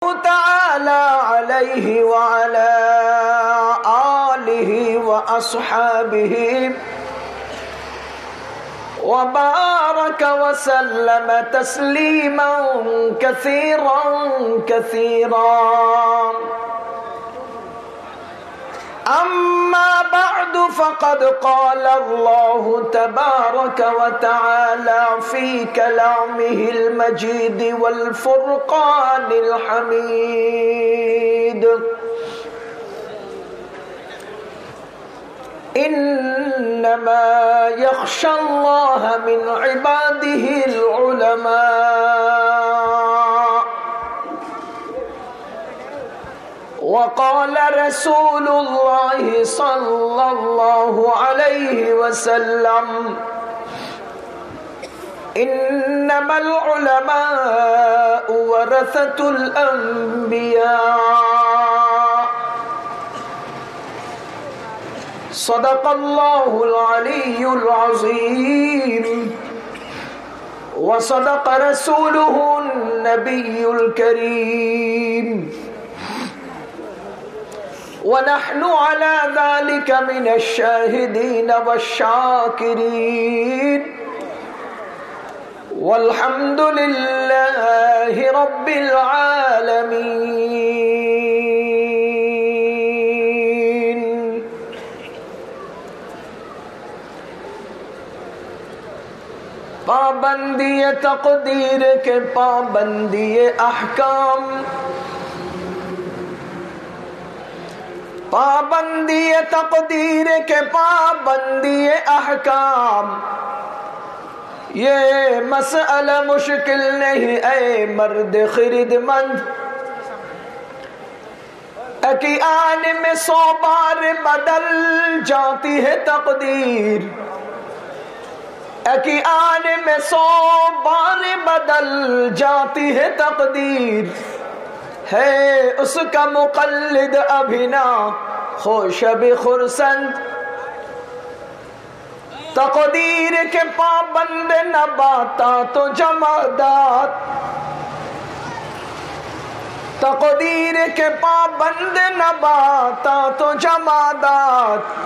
تعالى عليه وعلى آله وأصحابه. وبارك وسلم تسليما كثيرا كثيرا. أما بعد فقد قال الله تبارك وتعالى في كلامه المجيد والفرقان الحميد. إنما يخشى الله من عباده العلماء. وقال رسول الله صلى الله عليه وسلم إنما العلماء ورثة الأنبياء. صدق الله العلي العظيم. وصدق رسوله النبي الكريم. ونحن على ذلك من الشاهدين والشاكرين. والحمد لله رب العالمين. پابندی تقدیر کے پابندی احکام پابندی تقدیر کے پابندی احکام۔ یہ مسئلہ مشکل نہیں، اے مرد خرد مند اکی آن میں سو بار بدل جاتی ہے تقدیر۔ اکی آن میں سو بار بدل جاتی ہے تقدیر۔ ہے اس کا مقلد ابھینا خوش خرسند تقدیر کے پابند نہ باتا تو جمادات تقدیر کے پابند نہ باتا تو جمادات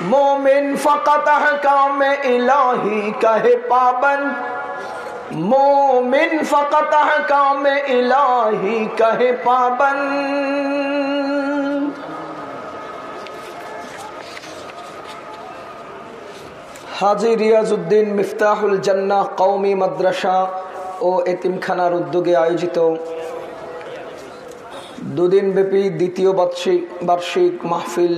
مومن فقط احکام الہی کہے پابند۔ মোমিন فقط কামে الہی کہے پابند হাজি রিয়াজউদ্দিন মিফতাহুল জান্নাহ কৌমি মাদ্রাসা ও এতিমখানার উদ্যোগে আয়োজিত দুদিনব্যাপী দ্বিতীয় বার্ষিক বার্ষিক মাহফিল।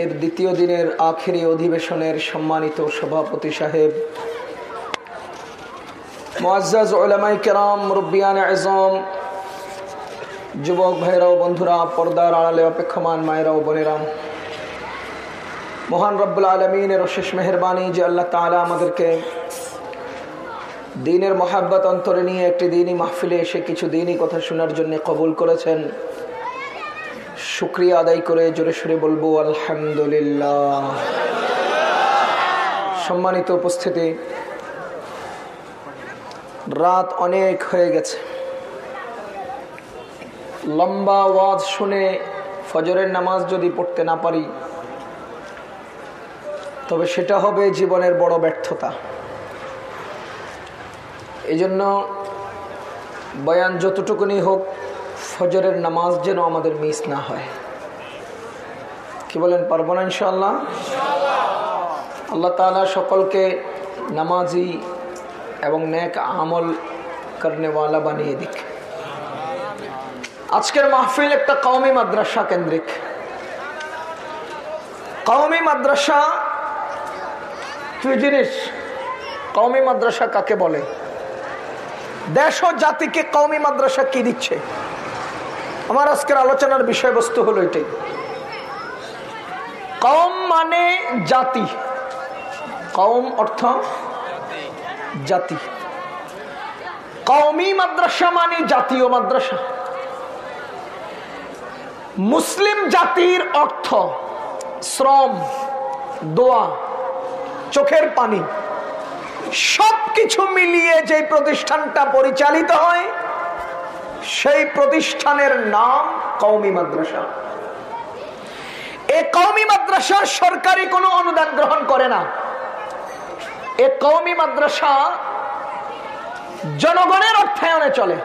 এর দ্বিতীয় দিনের আখেরি অধিবেশনের সম্মানিত সভাপতি সাহেব মোয়াজ ওলামাই কেরাম, রব্বিয়ান আজম যুবক ভাইরাও বন্ধুরা, পর্দার আড়ালে অপেক্ষমান মায়েরাও বোনেরাম মহান রব্বুল আলমিনের অশেষ মেহরবানি যে আল্লাহ তালা আমাদেরকে দিনের মহাব্বত অন্তরে নিয়ে একটি দিনই মাহফিলে এসে কিছু দিনই কথা শোনার জন্য কবুল করেছেন। শুক্রিয়া আদায় করে জোরে সুরে বলব, আলহামদুলিল্লাহ। সম্মানিত উপস্থিতি রাত অনেক হয়ে গেছে। লম্বা ওয়াজ শুনে ফজরের নামাজ যদি পড়তে না পারি তবে সেটা হবে জীবনের বড় ব্যর্থতা। এই জন্য বয়ান যতটুকুনি হোক ফজরের নামাজ যেন আমাদের মিস না হয়। কি বলেন পারব না ইনশাল্লাহ আল্লাহ তালা সকলকে নামাজি এবং নেক আমল করনেওয়ালা বানিয়ে দিক। আজকের মাহফিল একটা কওমি মাদ্রাসা কেন্দ্রিক। কওমি মাদ্রাসা কি জিনিস? কওমি মাদ্রাসা কাকে বলে? দেশ ও জাতিকে কওমি মাদ্রাসা কি দিচ্ছে? আমার আজকের আলোচনার বিষয়বস্তু হলো এটাই। কম মানে জাতি। কম অর্থ জাতি। কওমি মাদ্রাসা মানে জাতীয় মাদ্রাসা। মুসলিম জাতির অর্থ শ্রম, দোয়া, চোখের পানি। সবকিছু মিলিয়ে যে প্রতিষ্ঠানটা পরিচালিত হয়, সেই প্রতিষ্ঠানের নাম কৌমি মাদ্রাসা। এ কৌমি মাদ্রাসা সরকারি কোনো অনুদান গ্রহণ করে না। এ কৌমি মাদ্রাসা জনগণের অর্থায়নে চলে।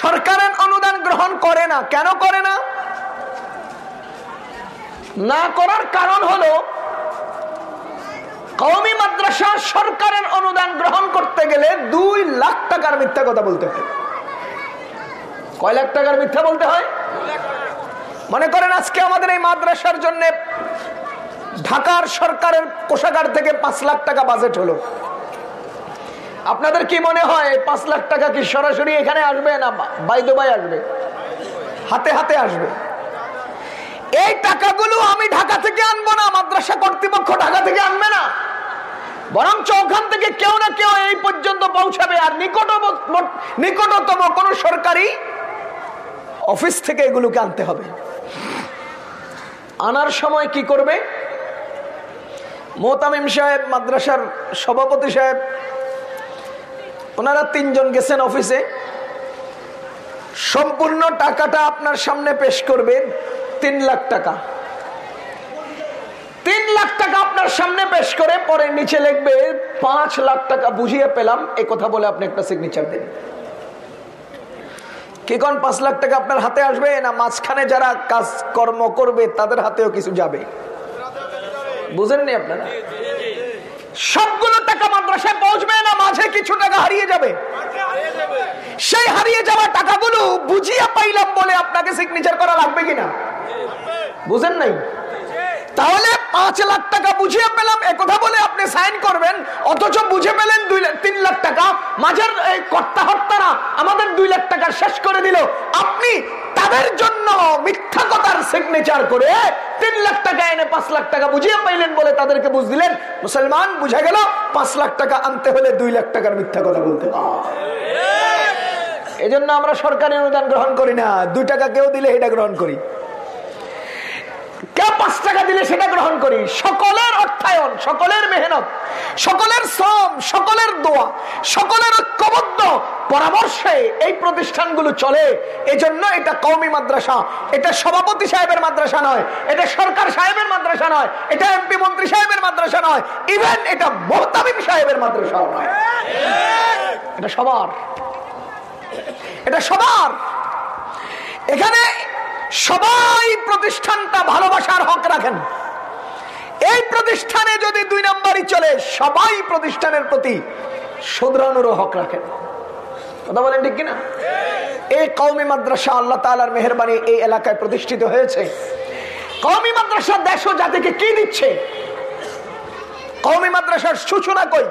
সরকারের অনুদান গ্রহণ করে না, কেন করে না? না করার কারণ হলো কৌমি মাদ্রাসা সরকারের অনুদান গ্রহণ করতে গেলে দুই লাখ টাকার মিথ্যা কথা বলতে হয়। কয় লাখ টাকার মিথ্যা বলতে হয়? মনে করেন আজকে আমাদের এই মাদ্রাসার জন্য ঢাকার সরকারের কোষাগার থেকে পাঁচ লাখ টাকা বাজেট হলো। আপনাদের কি মনে হয় পাঁচ লাখ টাকা কি সরাসরি এখানে আসবে না বাইদোবাই আসবে? হাতে হাতে আসবে। এই টাকাগুলো আমি ঢাকা থেকে আনব না, মাদ্রাসা কর্তৃপক্ষ ঢাকা থেকে আনবে না। বরঞ্চ ওখান থেকে কেউ না কেউ এই পর্যন্ত পৌঁছাবে। আর নিকট নিকটতম কোন সরকারি অফিস থেকে এগুলোকে আনতে হবে। আনার সময় কি করবে? মোতামিম সাহেব, মাদ্রাসার সভাপতি সাহেব, ওনারা তিনজন গেছেন অফিসে। সম্পূর্ণ টাকাটা আপনার সামনে পেশ করবে তিন লাখ টাকা। তিন লাখ টাকা আপনার সামনে পেশ করে পরে নিচে লিখবে, পাঁচ লাখ টাকা বুঝিয়ে পেলাম, এ কথা বলে আপনি একটা সিগনেচার দিন। কি কোন পাঁচ লাখ টাকা আপনার হাতে আসবে না, মাঝখানে যারা কাজ কর্ম করবে, তাদের হাতেও কিছু যাবে। বুঝেননি আপনারা? সবগুলো টাকা মাদ্রাসায় পৌঁছবে না, মাঝে কিছু টাকা হারিয়ে যাবে। সেই হারিয়ে যাওয়া টাকাগুলো বুঝিয়ে পাইলাম বলে আপনাকে সিগনেচার করা লাগবে কিনা? বুঝেন নাই? তাহলে পাঁচ লাখ টাকা বুঝিয়ে পেলাম কথা বলে আপনি সাইন করবেন, অথচ বুঝে পেলেন দুই তিন লাখ টাকা। মাঝের এই কর্তা হত্যারা আমাদের দুই লাখ টাকা শেষ করে দিল। আপনি তাদের জন্য মিথ্যা কথার সিগনেচার করে তিন লাখ টাকা এনে পাঁচ লাখ টাকা বুঝিয়ে পাইলেন বলে তাদেরকে বুঝ দিলেন। মুসলমান বুঝে গেল পাঁচ লাখ টাকা আনতে হলে দুই লাখ টাকার মিথ্যা কথা বলতে এই জন্য আমরা সরকারি অনুদান গ্রহণ করি না। দুই টাকা কেউ দিলে এটা গ্রহণ করি। কে পাঁচ টাকা দিলে সেটা গ্রহণ করি? সকলের অর্থায়ন, সকলের মেহনত, সকলের শ্রম, সকলের দোয়া, সকলের ঐক্যবদ্ধ পরামর্শে এই প্রতিষ্ঠানগুলো চলে। এজন্য এটা কৌমি মাদ্রাসা। এটা সভাপতি সাহেবের মাদ্রাসা নয়, এটা সরকার সাহেবের মাদ্রাসা নয়, এটা এমপি মন্ত্রী সাহেবের মাদ্রাসা নয়, ইভেন এটা মোহতামিম সাহেবের মাদ্রাসাও নয়। এটা সবার। এটা সবার। এখানে সবাই প্রতিষ্ঠানটা ভালোবাসার হক রাখেন। এই প্রতিষ্ঠানে যদি দুই নম্বরই চলে, সবাই প্রতিষ্ঠানের প্রতি শুধরানোরও হক রাখেন। কথা বলেন ঠিক কিনা? এই কৌমি মাদ্রাসা আল্লাহ তালার মেহরবানি এই এলাকায় প্রতিষ্ঠিত হয়েছে। কৌমি মাদ্রাসা দেশ জাতিকে কি দিচ্ছে? কৌমি মাদ্রাসার সূচনা কই?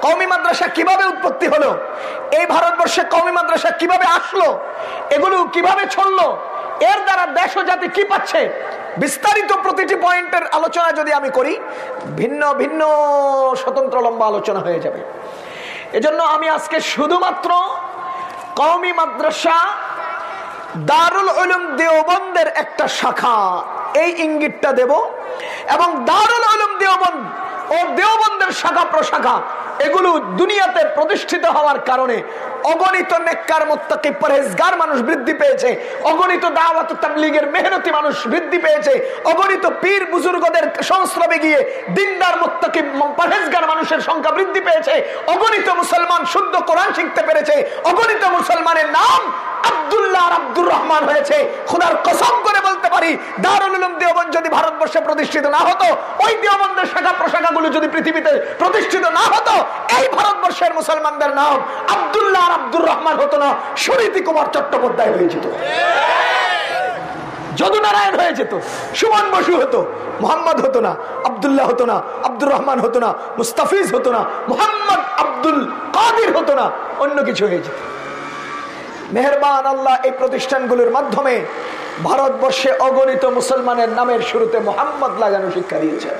কৌমি মাদ্রাসা কীভাবে উৎপত্তি হলো? এই ভারতবর্ষে কৌমি মাদ্রাসা কীভাবে আসলো? এগুলো কীভাবে ছড়লো? এর দ্বারা দেশ ও জাতি কি পাচ্ছে? বিস্তারিত প্রতিটি পয়েন্টের আলোচনা যদি আমি করি, ভিন্ন ভিন্ন স্বতন্ত্র লম্বা আলোচনা হয়ে যাবে। এজন্য আমি আজকে শুধুমাত্র কওমি মাদ্রাসা দারুল উলুম দেওবন্দের একটা শাখা এই ইঙ্গিতটা দেব এবং দারুল উলুম দেওবন্দ ও দেওবন্দের শাখা প্রশাখা এগুলো দুনিয়াতে প্রতিষ্ঠিত হওয়ার কারণে অগণিত নেককার, মোত্তাকি, পরহেজগার মানুষ বৃদ্ধি পেয়েছে। অগণিত দাওয়াত তাবলীগের মেহনতি মানুষ বৃদ্ধি পেয়েছে। অগণিত পীর বুজুর্গদের সংস্রবে গিয়ে দিনদার, মোত্তাকি পরহেজগার মানুষের সংখ্যা বৃদ্ধি পেয়েছে। অগণিত মুসলমান শুদ্ধ কোরআন শিখতে পেরেছে। অগণিত মুসলমানের নাম আব্দুল্লাহ আব্দুর রহমান হয়েছে। খোদার কসম করে বলতে পারি দেওবন্দ যদি ভারতবর্ষে প্রতিষ্ঠিত না হতো, ওই শাখা যদি পৃথিবীতে প্রতিষ্ঠিত না হতো, এই ভারতবর্ষের মুসলমানদের নাম আব্দুল্লাহ আব্দুর রহমান হতো না সুনীতি কুমার চট্টোপাধ্যায় হয়ে যেত। যদুনারায়ণ হয়ে যেত, সুমন বসু হতো, মোহাম্মদ হতো না, আবদুল্লাহ হতো না, আব্দুর রহমান হতো না, মুস্তাফিজ হতো না, মোহাম্মদ আব্দুল কাদির হতো না, অন্য কিছু হয়ে যেত। মেহরবান আল্লাহ এই প্রতিষ্ঠানগুলোর মাধ্যমে ভারতবর্ষে অগণিত মুসলমানের নামের শুরুতে মোহাম্মদ লাগানো শিক্ষা দিয়েছে।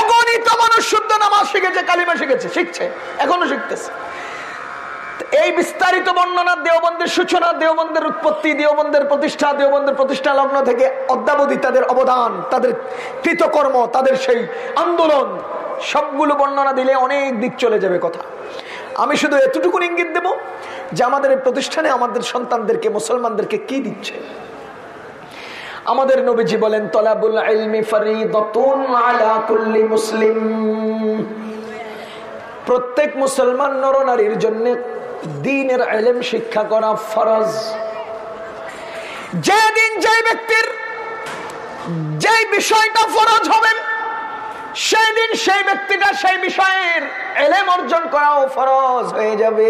অগণিত মানুষ শুদ্ধ নামাজ শিখেছে, কালিমা শিখেছে, শিখছে, এখনও শিখতেছে। এই বিস্তারিত বর্ণনা দেওবন্দের সূচনা, দেওবন্দের উৎপত্তি, দেওবন্দের প্রতিষ্ঠা দেওবন্দের প্রতিষ্ঠা লগ্ন থেকে অদ্যাবধি তাদের অবদান, তাদের কৃতকর্ম, তাদের সেই আন্দোলন, সবগুলো বর্ণনা দিলে অনেক দিক চলে যাবে কথা। আমি শুধু এতটুকু ইঙ্গিত দেব যে আমাদের প্রতিষ্ঠানে আমাদের সন্তানদেরকে, মুসলমানদেরকে কি দিচ্ছে? আমাদের নবীজি বলেন, তলাবুল ইলমি মুসলিম। প্রত্যেক মুসলমান নরনারীর জন্য দিনের এলেম শিক্ষা করা ফরজ। যেদিন যে ব্যক্তির যে বিষয়টা ফরজ হবেন সেই দিন সেই ব্যক্তিটা সেই বিষয়ের এলেম অর্জন করাও ফরজ হয়ে যাবে।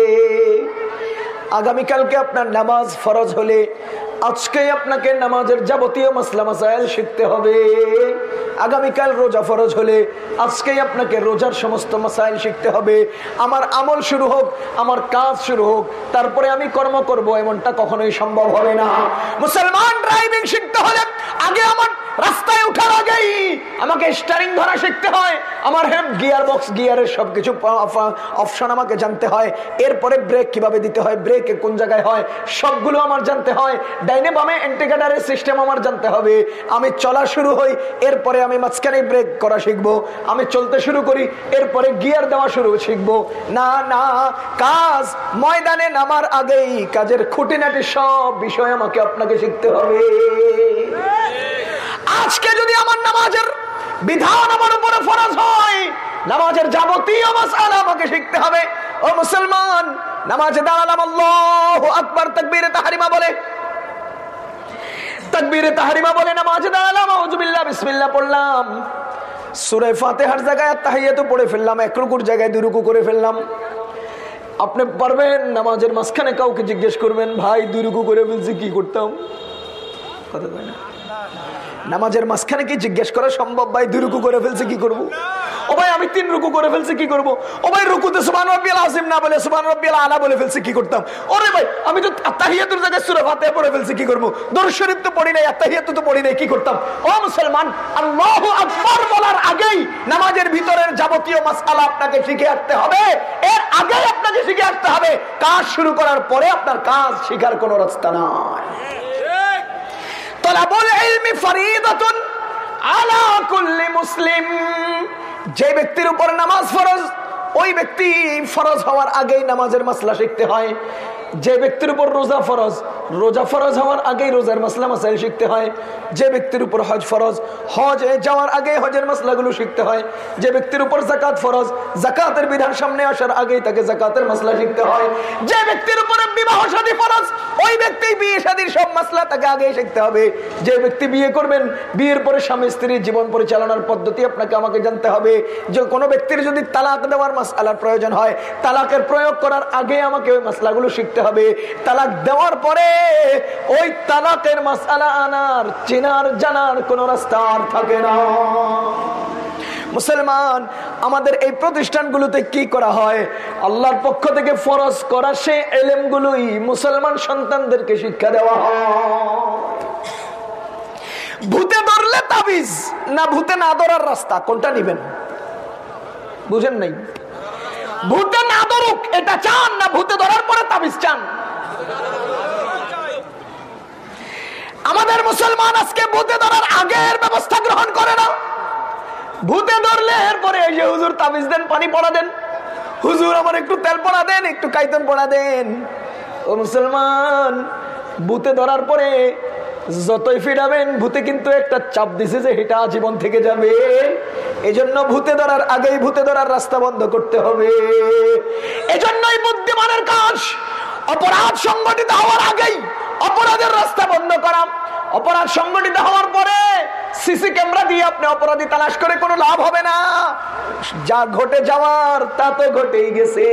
আগামীকালকে আপনার নামাজ ফরজ হলে আজকে আপনাকে নামাজের যাবতীয় মাসলা মাসাইল শিখতে হবে। আগামীকাল রোজা ফরজ হলে আজকেই আপনাকে রোজার সমস্ত মাসাইল শিখতে হবে। আমার আমল শুরু হোক, আমার কাজ শুরু হোক, তারপরে আমি কর্ম করব এমনটা কখনোই সম্ভব হবে না। মুসলমান ড্রাইভিং শিখতে হলে আগে আমার রাস্তায় উঠার আগেই আমাকে স্টারিং ধরা শিখতে হয়। আমার হেল্প গিয়ার বক্স গিয়ারের সবকিছু অপশন আমাকে জানতে হয়। এরপরে ব্রেক কীভাবে দিতে হয় ব্রেকে কোন জায়গায় হয়, সবগুলো আমার জানতে হয়। ডাইনে বামে এন্টিকেটারের সিস্টেম আমার জানতে হবে। আমি চলা শুরু হই, এরপরে আমি মাঝখানে ব্রেক করা শিখব। আমি চলতে শুরু করি, এরপরে গিয়ার দেওয়া শুরু শিখব। না না, কাজ ময়দানে নামার আগেই কাজের খুঁটিনাটি সব বিষয় আমাকে আপনাকে শিখতে হবে। আজকে যদি আমার নামাজের বিধান আমার উপরে ফরজ হয়। নামাজের যাবতীয় মাসালা আমাকে শিখতে হবে। ও মুসলমান, নামাজে দাঁড়ালাম, আল্লাহ আকবর, তকবীরে তাহারিমা বলে। তকবীরে তাহারিমা বলে নামাজে দাঁড়ালাম, আউযুবিল্লাহ, বিসমিল্লাহ পড়লাম। সূরা ফাতিহার জায়গায় তাহিয়াতু পড়ে ফেললাম, এক রুকুর জায়গায় দুই রুকু করে ফেললাম। আপনি পারবেন নামাজের মাঝখানে কাউকে জিজ্ঞেস করবেন, ভাই, দুই রুকু করে ফেলছি, কি করতাম? কথা না। নামাজের মাঝখানে কি জিজ্ঞেস করা সম্ভব ভাই, দুই রুকু করে ফেলছে, কি করব। ও ভাই, আমি তিন রুকু করে ফেলছি, কি করব। ও ভাই, রুকুতে সুবান রব্বিয়াল আসিম না বলে সুবান রব্বিয়াল আলা বলে ফেলছি, কি করতাম ওরে ভাই, আমি তো তাহিয়াতুর জায়গায় সুরা ফাতিহা পড়ে ফেলছি, কি করব। দরুদ শরীফ তো পড়ি নাই তাহিয়াতু তো পড়ি নাই, কি করতাম ও মুসলমান, আল্লাহু আকবার বলার আগেই নামাজের ভিতরের যাবতীয় মাসআলা আপনাকে শিখে আসতে হবে এর আগেই আপনাকে শিখে আসতে হবে কাজ শুরু করার পরে আপনার কাজ শিখার কোনো রাস্তা নয় যে ব্যক্তির উপর নামাজ ফরজ ওই ব্যক্তি ফরজ হওয়ার আগেই নামাজের মাসলা শিখতে হয়। যে ব্যক্তির উপর রোজা ফরজ রোজা ফরজ হওয়ার আগেই রোজার মাসলা মাসাইল শিখতে হয়। যে ব্যক্তির উপর হজ ফরজ, হজ যাওয়ার আগে হজের মাসলাগুলো শিখতে হয়। যে ব্যক্তির উপর জাকাত ফরজ জাকাতের বিধান সামনে আসার আগেই তাকে জাকাতের মাসলা শিখতে হয়। যে ব্যক্তির উপরে বিবাহ সাদী ফরজ, ওই ব্যক্তি বিয়ে শাদীর সব মাসলা তাকে আগেই শিখতে হবে। যে ব্যক্তি বিয়ে করবেন, বিয়ের পরে স্বামী স্ত্রীর জীবন পরিচালনার পদ্ধতি আপনাকে আমাকে জানতে হবে। যে কোনো ব্যক্তির যদি তালাক দেওয়ার মাসলার প্রয়োজন হয়, তালাকের প্রয়োগ করার আগে আমাকে ওই মাসলাগুলো শিখতে হবে। তালাক দেওয়ার পরে ওই তালাকের মাসালা আনার, চেনার, জানার কোন রাস্তা আর থাকে না। মুসলমান, আমাদের এই প্রতিষ্ঠানগুলোতে কি করা হয়? আল্লাহর পক্ষ থেকে ফরজ করা সে এলেমগুলোই মুসলমান সন্তানদেরকে শিক্ষা দেওয়া ভূতে ধরলে তাবিজ, না ভূতে না ধরার রাস্তা, কোনটা নিবেন? বুঝেন নাই? ভূতে না এটা চান না ভূতে ধরার পরে তাবিজ চান। আমাদের মুসলমান আজকে ভূতে ধরার আগের ব্যবস্থা গ্রহণ করে না। ভূতে ধরলে এরপরে এই যে হুজুর তাবিজ দেন, পানি পড়া দেন। হুজুর, আমার একটু তেল পড়া দেন, একটু কাইতন পড়া দেন। ও মুসলমান, ভূতে ধরার পরে যতই ফিরাবেন, ভূতে কিন্তু একটা চাপ দিছে যে এটা জীবন থেকে যাবে। এজন্য ভূতে ধরার আগেই ভূতে ধরার রাস্তা বন্ধ করতে হবে। এজন্যই বুদ্ধিমানের কাজ, অপরাধ সংগঠিত হওয়ার আগেই অপরাধের রাস্তা বন্ধ করা। অপরাধ সংগঠিত হওয়ার পরে সিসি ক্যামেরা দিয়ে আপনি অপরাধী তালাশ করে কোনো লাভ হবে না। যা ঘটে যাওয়ার তা তো ঘটেই গেছে।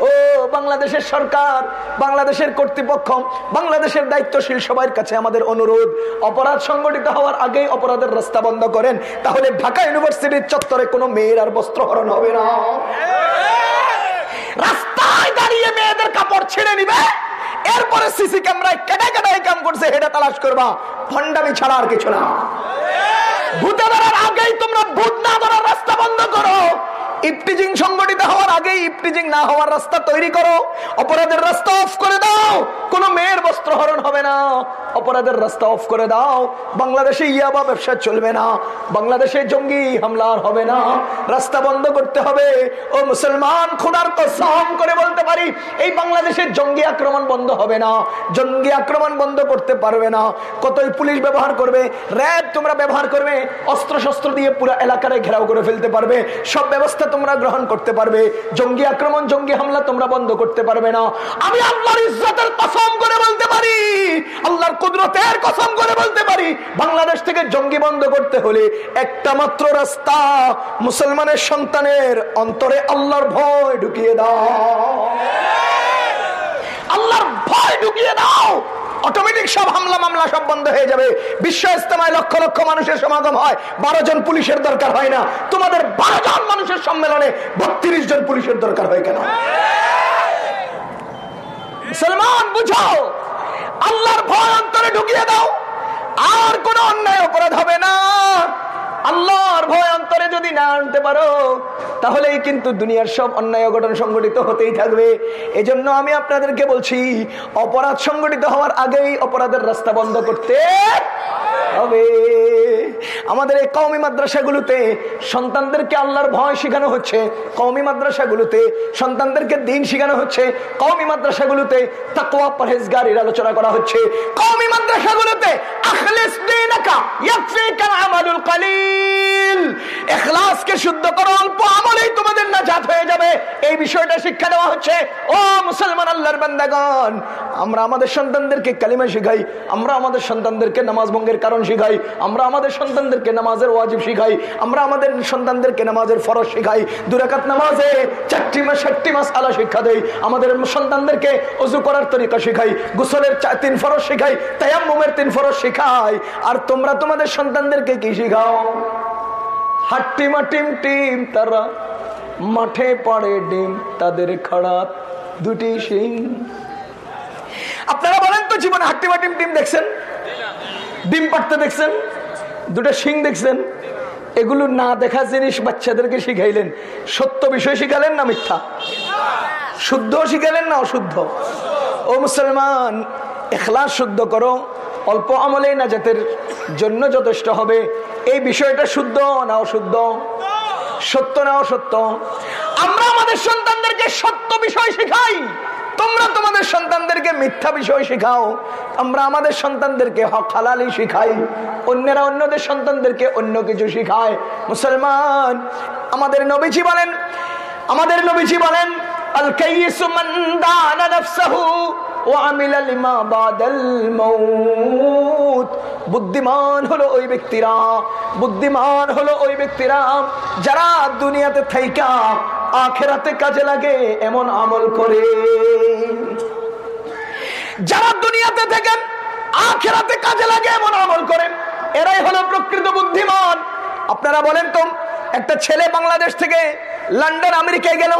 ও, বাংলাদেশের সরকার, বাংলাদেশের কর্তৃপক্ষ, বাংলাদেশের দায়িত্বশীল সবার কাছে আমাদের অনুরোধ, অপরাধ সংগঠিত হওয়ার আগেই অপরাধের রাস্তা বন্ধ করেন। তাহলে ঢাকা ইউনিভার্সিটির চত্বরে কোনো মেয়ের আর বস্ত্রহরণ হবে না। রাস্তায় দাঁড়িয়ে মেয়েদের কাপড় ছেড়ে নিবে। এরপরে সিসি ক্যামেরায় কেটে কেটে কাম করছে হেডে তালাশ করবা। ফন্ডামি ছাড়া আর কিছু না। ভূতে ধরার আগেই তোমরা ভূত না ধরার রাস্তা বন্ধ করো। ইফটিজিং সংগঠিত হওয়ার আগে ইফটিজিং না হওয়ার রাস্তা তৈরি করো। অপরাধের রাস্তা অফ করে দাও। কোন মেয়ের বস্ত্র হরণ হবে না। অপরাধের রাস্তা অফ করে দাও। বাংলাদেশে ইয়াবা ব্যবসা চলবে না। বাংলাদেশে জঙ্গি হামলার হবে না। রাস্তা বন্ধ করতে হবে। ও মুসলমান খোদার কসম করে বলতে পারি, এই বাংলাদেশের জঙ্গি আক্রমণ বন্ধ হবে না। জঙ্গি আক্রমণ বন্ধ করতে পারবে না। কতই পুলিশ ব্যবহার করবে, র্যাব তোমরা ব্যবহার করবে অস্ত্র শস্ত্র দিয়ে পুরো এলাকারে ঘেরাও করে ফেলতে পারবে। সব ব্যবস্থা তোমরা গ্রহণ করতে পারবে। জঙ্গি আক্রমণ, জঙ্গি হামলা তোমরা বন্ধ করতে পারবে না। আমি আল্লাহর ইজ্জতের কসম করে বলতে পারি। আল্লাহর কুদরতের কসম করে বলতে পারি। বাংলাদেশ থেকে জঙ্গি বন্ধ করতে হলে একটা মাত্র রাস্তা মুসলমানের সন্তানের অন্তরে আল্লাহর ভয় ঢুকিয়ে দাও। আল্লাহর ভয় ঢুকিয়ে দাও। অটোমেটিক সব হামলা মামলা সব বন্ধ হয়ে যাবে। বিশ্ব ইস্তেমায় লক্ষ লক্ষ মানুষের সমাগম হয়। বারো জন পুলিশের দরকার হয় না। তোমাদের বারো জন মানুষের সম্মেলনে বত্রিশ জন পুলিশের দরকার হয় কেন? মুসলমান, বুঝাও। আল্লাহর ভয় অন্তরে ঢুকিয়ে দাও। আর কোন অন্যায় অপরাধ হবে না। আল্লাহর ভয় অন্তরে যদি না আনতে পারো, তাহলেই কিন্তু দুনিয়ার সব অন্যায় অঘটন সংগঠিত হতেই থাকবে। এজন্য আমি আপনাদেরকে বলছি, অপরাধ সংগঠিত হওয়ার আগেই অপরাধের রাস্তা বন্ধ করতে হবে। আমাদের এই কৌমি মাদ্রাসাগুলোতে সন্তানদেরকে আল্লাহর ভয় শেখানো হচ্ছে কৌমি মাদ্রাসাগুলোতে সন্তানদেরকে দিন শেখানো হচ্ছে কৌমি মাদ্রাসাগুলোতে তাকওয়া পরহেজগারির আলোচনা করা হচ্ছে। কৌমি মাদ্রাসাগুলোতে, আখলিস দীনাকা ইয়াকফিকা আমালুল কালিল। সন্তানদেরকে কালিমা শিখাই তিন ফরজ শিখাই তিন ফরজ শিখাই। আর তোমরা তোমাদের সন্তানদেরকে কি শিখাও? হাট্টিমা টিম টিম, তারা মাঠে পড়ে ডিম, তাদের খাড়াত দুটি সিং আপনারা বলেন তো জীবনে হাট্টিমা টিম টিম দেখছেন? ডিম পাড়তে দেখছেন? দুটো শিং দেখছেন? এগুলো না দেখা জিনিস বাচ্চাদেরকে শিখাইলেন। সত্য বিষয় শিখালেন না মিথ্যা? শুদ্ধ শিখালেন না অশুদ্ধ? ও মুসলমান, এখলাস শুদ্ধ করো। অল্প আমলে না জাতের জন্য যথেষ্ট হবে। এই বিষয়টা শুদ্ধ না অশুদ্ধ? সত্য না অসত্য? আমরা আমাদের সন্তানদেরকে সত্য বিষয় শেখাই। তোমরা তোমাদের সন্তানদেরকে মিথ্যা বিষয় শেখাও। আমরা আমাদের সন্তানদেরকে হক হালালি শিখাই। অন্যরা অন্যদের সন্তানদেরকে অন্য কিছু শিখায়। মুসলমান, আমাদের নবীজি বলেন, আমাদের নবীজি বলেন আল কাইয়িসু মান বুদ্ধিমান হলো ওই ব্যক্তিরা, বুদ্ধিমান হলো ওই ব্যক্তিরা। যারা দুনিয়াতে থাইকা, আখেরাতে কাজে লাগে, এমন আমল করে। যারা দুনিয়াতে থাকেন আখেরাতে কাজে লাগে, এমন আমল করে। এরাই হলো প্রকৃত বুদ্ধিমান। আপনারা বলেন তো, একটা ছেলে বাংলাদেশ থেকে লন্ডন, আমেরিকায় গেল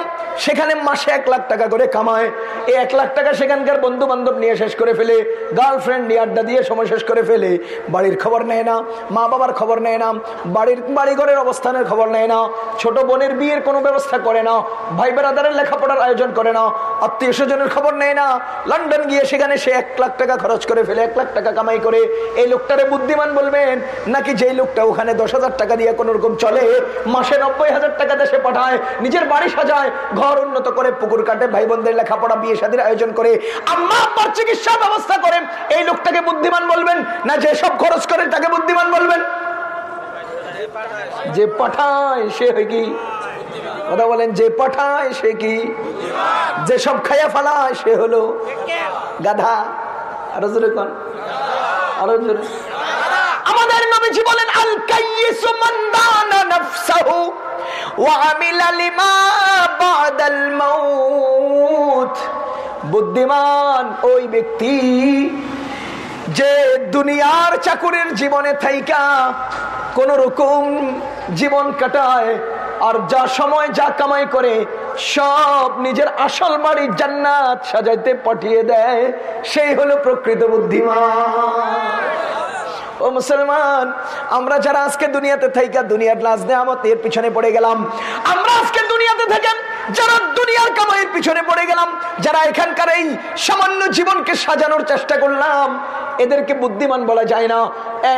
সেখানে মাসে এক লাখ টাকা করে কামায়। এই এক লাখ টাকা সেখানকার বন্ধু বান্ধব নিয়ে শেষ করে ফেলে। গার্লফ্রেন্ড নিয়ে আড্ডা দিয়ে সময় শেষ করে ফেলে। বাড়ির খবর নেয় না মা বাবার খবর নেয় না, বাড়ির বাড়ি ঘরের অবস্থানের খবর নেয় না, ছোট বোনের বিয়ের কোনো ব্যবস্থা করে না, ভাই বেড়াদারের লেখাপড়ার আয়োজন করে না, আত্মীয় স্বজনের খবর নেয় না। লন্ডন গিয়ে সেখানে সে এক লাখ টাকা খরচ করে ফেলে, এক লাখ টাকা কামাই করে। এই লোকটারে বুদ্ধিমান বলবেন, নাকি যেই লোকটা ওখানে দশ হাজার টাকা দিয়ে কোন রকম চলে, মাসে নব্বই হাজার টাকা দেশে পাঠায় নিজের বাড়ি সাজায় ঘর উন্নত করে পুকুর কাটে ভাই বোনদের লেখাপড়া বিয়ে সাদের আয়োজন করে। আম্মা আব্বার চিকিৎসা ব্যবস্থা করেন। এই লোকটাকে বুদ্ধিমান বলবেন? না যে সব খরচ করে তাকে বুদ্ধিমান বলবেন? যে পাঠায় সে হয় কি? কথা বলেন যে পাঠায় সে কি? যে সব খাইয়া ফালায় সে হলো গাধা। আরও জোরে কন। আরও জোরে। আমাদের নবীজি বলেন আল কাইয়িসু মান দানা নাফসাহু ওয়া আমিলা লিমা বাদাল মাউত। বুদ্ধিমান ওই ব্যক্তি যে দুনিয়ার চাকুরির জীবনে থাইকা কোন রকম জীবন কাটায় আর যা সময়, যা কামাই করে সব নিজের আসল বাড়ির জান্নাত সাজাইতে পাঠিয়ে দেয়, সেই হলো প্রকৃত বুদ্ধিমান। ও মুসলমান, আমরা যারা আজকে দুনিয়াতে থাইকা, দুনিয়ার লাজ নেয়ামত এর পিছনে পড়ে গেলাম। আমরা আজকে দুনিয়াতে থেকে যারা দুনিয়ার কামাইয়ের পিছনে পড়ে গেলাম, যারা এখানকার এই সামান্য জীবনকে সাজানোর চেষ্টা করলাম, এদেরকে বুদ্ধিমান বলা যায় না।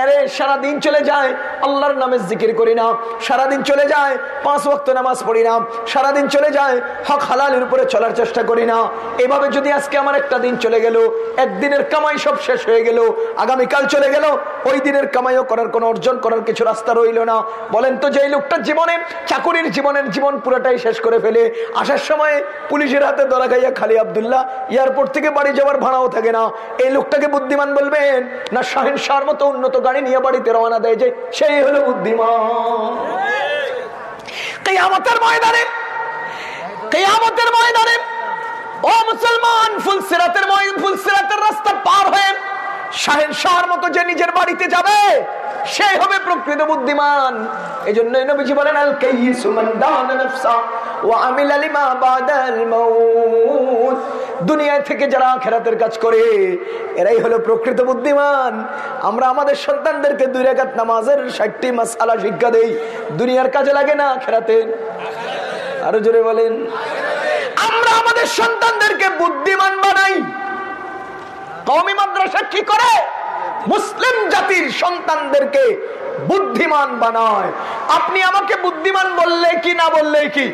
এরে সারাদিন চলে যায়, আল্লাহর নামে জিকির করি না। সারাদিন চলে যায়, পাঁচ ওয়াক্ত নামাজ পড়ি না। সারাদিন চলে যায়, হক হালালের উপরে চলার চেষ্টা করি না। এভাবে যদি আজকে আমার একটা দিন চলে গেল, একদিনের কামাই সব শেষ হয়ে গেল, আগামীকাল চলে গেল ওই দিনের কামাইও করার কোনো অর্জন করার কিছু রাস্তা রইল না। বলেন তো যে লোকটার জীবনে, চাকুরির জীবনের জীবন পুরোটাই শেষ করে ফেলে। আসার সময় পুলিশের হাতে ধরা খাইয়া খালি আবদুল্লাহ এয়ারপোর্ট থেকে বাড়ি যাওয়ার ভাড়াও থাকে না। এই লোকটাকে বুদ্ধিমান বলবেন? না শাহিন শাহর মতো উন্নত গাড়ি নিয়ে বাড়িতে রওনা দেয় যে সেই হলো বুদ্ধিমান। কেয়ামতের ময়দানে কেয়ামতের ময়দানে, ও মুসলমান, ফুলসিরাতের ফুলসিরাতের রাস্তা পার হয়ে শাহের শাহর মতো যে নিজের বাড়িতে যাবে, সে হবে প্রকৃত বুদ্ধিমান। এই জন্য নবীজি বলেন, আল কাইয়িসু মান দানা নাফসা ওয়া আমিলা লিমা বাদাল মাউত। দুনিয়া থেকে যারা আখেরাতের কাজ করে, এরাই হলো প্রকৃত বুদ্ধিমান। আমরা আমাদের সন্তানদেরকে দুই রেখাত নামাজের ষাটটি মাসালা শিক্ষা দেই। দুনিয়ার কাজে লাগে না আখেরাতে? আরও জোরে বলেন। আমরা আমাদের সন্তানদেরকে বুদ্ধিমান বানাই। কওমি মাদ্রাসা কি করে? মুসলিম জাতির সন্তানদেরকে বুদ্ধিমান বানায়। আপনি আমাকে বুদ্ধিমান বললে কি, না বললে কি?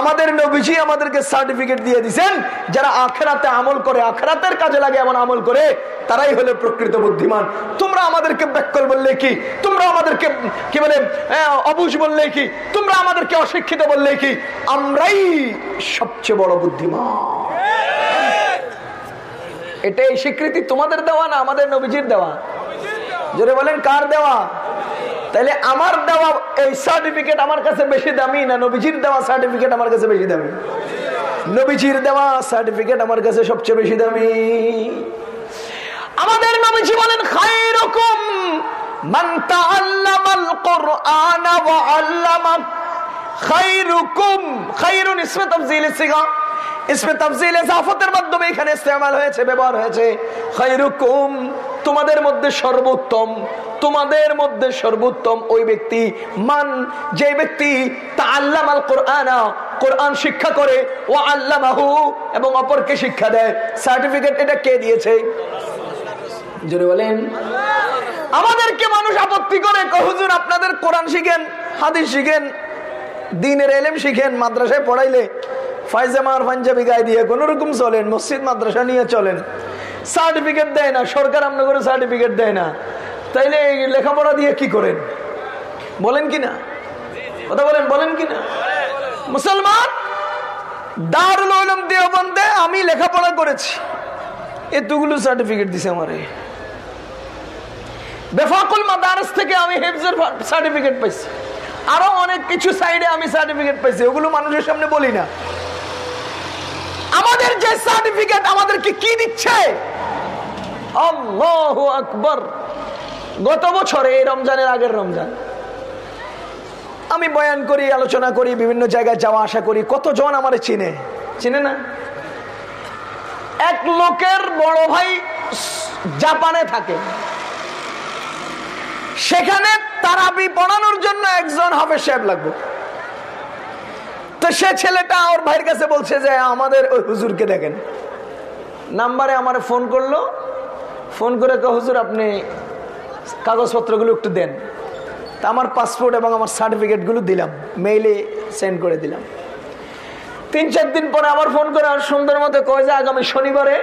আমাদের নবীজি আমাদেরকে সার্টিফিকেট দিয়ে দিছেন, যারা আখেরাতে আমল করে, আখেরাতের কাজে লাগে এমন আমল করে, তারাই হলো প্রকৃত বুদ্ধিমান। তোমরা আমাদেরকে ব্যাকল বললে কি? তোমরা আমাদেরকে, কি বলে অবুজ বললে কি? তোমরা আমাদেরকে অশিক্ষিত বললে কি? আমরাই সবচেয়ে বড় বুদ্ধিমান। এটা এই স্বীকৃতি তোমাদের দেওয়া না আমাদের নবীজির দেওয়া? যদি বলেন, কার দেওয়া? তাহলে আমার দেওয়া এই সার্টিফিকেট আমার কাছে বেশি দামি না নবীজির দেওয়া সার্টিফিকেট আমার কাছে বেশি দামি? নবীজির দেওয়া সার্টিফিকেট আমার কাছে সবচেয়ে বেশি দামি। আমাদের নবীজি বলেন ওয়া আল্লামা খায়রুকুম। খায়রুন ইসমে তাফজিল সিগা। ইসমে ইজাফতের মাধ্যমে এখানে ইস্তেমাল হয়েছে, ব্যবহার হয়েছে। খায়রুকুম, তোমাদের মধ্যে সর্বোত্তম, তোমাদের মধ্যে সর্বোত্তম ওই ব্যক্তি মান, যে ব্যক্তি তা আল কোরআন কোরআন শিক্ষা করে ও আল্লামাহু, এবং অপরকে শিক্ষা দেয়। সার্টিফিকেট এটা কে দিয়েছে? বলেন। আমাদেরকে মানুষ আপত্তি করে হুজুর, আপনাদের কোরআন শিখেন, হাদিস শিখেন, দিনের এলেম শিখেন, মাদ্রাসায় পড়াইলে ফাইজামার পাঞ্জাবি গায়ে দিয়ে কোন রকম চলেন, মসজিদ, মাদ্রাসা নিয়ে চলেন। সার্টিফিকেট দেয় না, সরকার আপনার সার্টিফিকেট দেয় না। তাইলে লেখাপড়া দিয়ে কি করেন? বলেন কি না? কথা বলেন বলেন কি না? মুসলমান, দারুল উলুম দেওবন্দে আমি লেখাপড়া করেছি। এতগুলো সার্টিফিকেট দিছে আমারে। বেফাকুল মাদারস থেকে আমি হেফজের সার্টিফিকেট পাইছি। আরও অনেক কিছু সাইডে আমি সার্টিফিকেট পাইছি, ওগুলো মানুষের সামনে বলি না। আমাদের যে সার্টিফিকেট আমাদেরকে কি দিচ্ছে? আল্লাহ আকবর। গত বছরে এই রমজানের আগের রমজান। আমি বয়ান করি, আলোচনা করি, বিভিন্ন জায়গায় যাওয়া আসা করি। কতজন আমার চিনে? চিনে না? এক লোকের বড় ভাই জাপানে থাকে। সেখানে তারাবি পড়ানোর জন্য একজন হবে সাহেব লাগবে। তো সে ছেলেটা ওর ভাইয়ের কাছে বলছে যে, আমাদের ওই হুজুরকে দেখেন। নাম্বারে আমার ফোন করল। ফোন করে কে হুজুর, আপনি কাগজপত্রগুলো একটু দেন। তা আমার পাসপোর্ট এবং আমার সার্টিফিকেটগুলো দিলাম। মেইলে সেন্ড করে দিলাম। তিন চার দিন পরে আবার ফোন করে আর সুন্দর মতো কয়ে যে, আগামী শনিবারে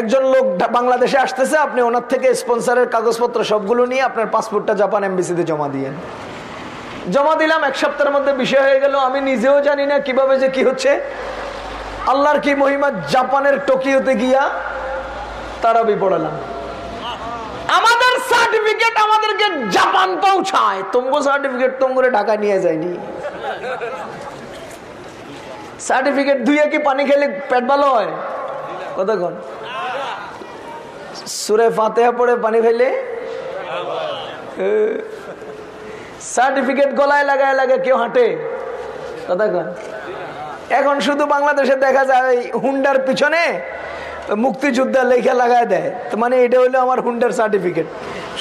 একজন লোক বাংলাদেশে আসতেছে। আপনি ওনার থেকে স্পন্সারের কাগজপত্র সবগুলো নিয়ে আপনার পাসপোর্টটা জাপান এমবিসিতে জমা দিয়েন জমা দিলাম, এক সপ্তাহের মধ্যে বিষয় হয়ে গেল, আমি নিজেও জানি না কীভাবে যে কি হচ্ছে। আল্লাহর কি মহিমা, জাপানের টোকিওতে গিয়া তারাবি পড়ালাম। আমাদের সার্টিফিকেট আমাদেরকে জাপান পৌঁছায় তোমার সার্টিফিকেট তোমার ঢাকা নিয়ে যায়নি সার্টিফিকেট দুইয়ে কি পানি খেলে পেট ভালো হয়? কতক্ষণ? সুরে ফাতেহা পড়ে পানি ফেলে সার্টিফিকেট গলায় লাগায় লাগে, কেউ হাঁটে। এখন শুধু বাংলাদেশে দেখা যায় হুন্ডার পিছনে মুক্তিযোদ্ধা লেখা লাগায় দেয়। মানে এটা হলো আমার হুন্ডার সার্টিফিকেট।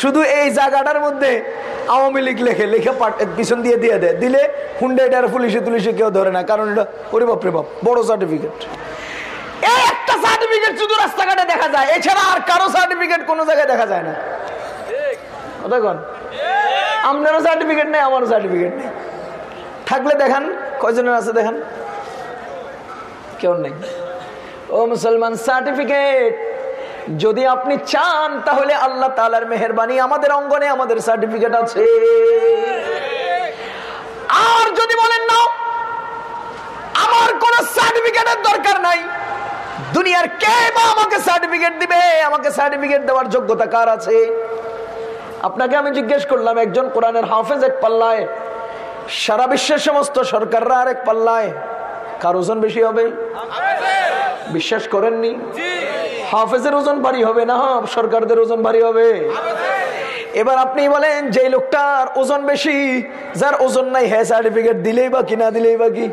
শুধু এই জায়গাটার মধ্যে আওয়ামী লীগ লেখে লেখে পিছন দিয়ে দিয়ে দেয়। দিলে হুন্ডা এটা পুলিশে তুলিশে কেউ ধরে না, কারণ এটা ওরে বাপরে বাপ বড় সার্টিফিকেট। এই একটা সার্টিফিকেট শুধু রাস্তাঘাটে দেখা যায়, এছাড়া আর কারও সার্টিফিকেট কোনো জায়গায় দেখা যায় না। দেখুন আপনারও সার্টিফিকেট নেই, আমারও সার্টিফিকেট নেই। থাকলে দেখান, কয়জনের আছে দেখান। কেউ নেই। ও মুসলমান সার্টিফিকেট যদি আপনি চান, তাহলে আল্লাহ তালার মেহরবানি আমাদের অঙ্গনে আমাদের সার্টিফিকেট আছে। আর যদি বলেন না, আমার কোন সার্টিফিকেটের দরকার নাই, দুনিয়ার কে বা আমাকে সার্টিফিকেট দিবে? আমাকে সার্টিফিকেট দেওয়ার যোগ্যতা কার আছে? আপনাকে আমি জিজ্ঞেস করলাম, একজন কোরআনের হাফেজ এক পাল্লায়, সারা বিশ্বের সমস্ত সরকাররা আর এক পাল্লায়, কার ওজন বেশি হবে? বিশ্বাস করেননি? হাফেজের ওজন ভারী হবে না, হাফ সরকারদের ওজন ভারী হবে। এবার আপনি বলেন যে লোকটার ওজন বেশি, যার ওজন নাই হ্যাঁ সার্টিফিকেট দিলেই বা কি না দিলেই বা কি?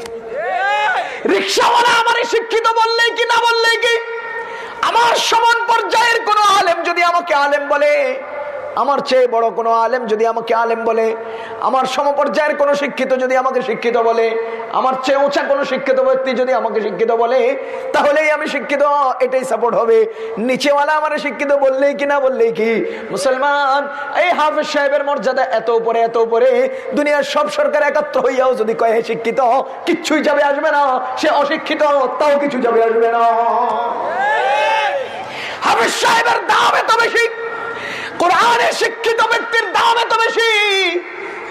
রিক্সাওয়ালা আমার শিক্ষিত, বললেই কি না বললেই কি? আমার সমান পর্যায়ের কোন আলেম যদি আমাকে আলেম বলে আমার চেয়ে বড় কোনো আলেম যদি আমাকে আলেম বলে, আমার সমপর্যায়ের কোনো শিক্ষিত যদি আমাকে শিক্ষিত বলে, আমার চেয়ে উঁচা কোনো শিক্ষিত ব্যক্তি যদি আমাকে শিক্ষিত বলে, তাহলেই আমি শিক্ষিত, এটাই সাপোর্ট হবে। নিচেওয়ালা আমার শিক্ষিত বললেই কি না বললেই কি? মুসলমান, এই হাফেজ সাহেবের মর্যাদা এত উপরে এত উপরে, দুনিয়ার সব সরকার একাত্র হইয়াও যদি কয়ে শিক্ষিত, কিচ্ছুই যাবে আসবে না, সে অশিক্ষিত, তাও কিছু যাবে আসবে না। হাফেজ সাহেবের দাম এত বেশি কোরআনে শিক্ষিত ব্যক্তির দাম এত বেশি।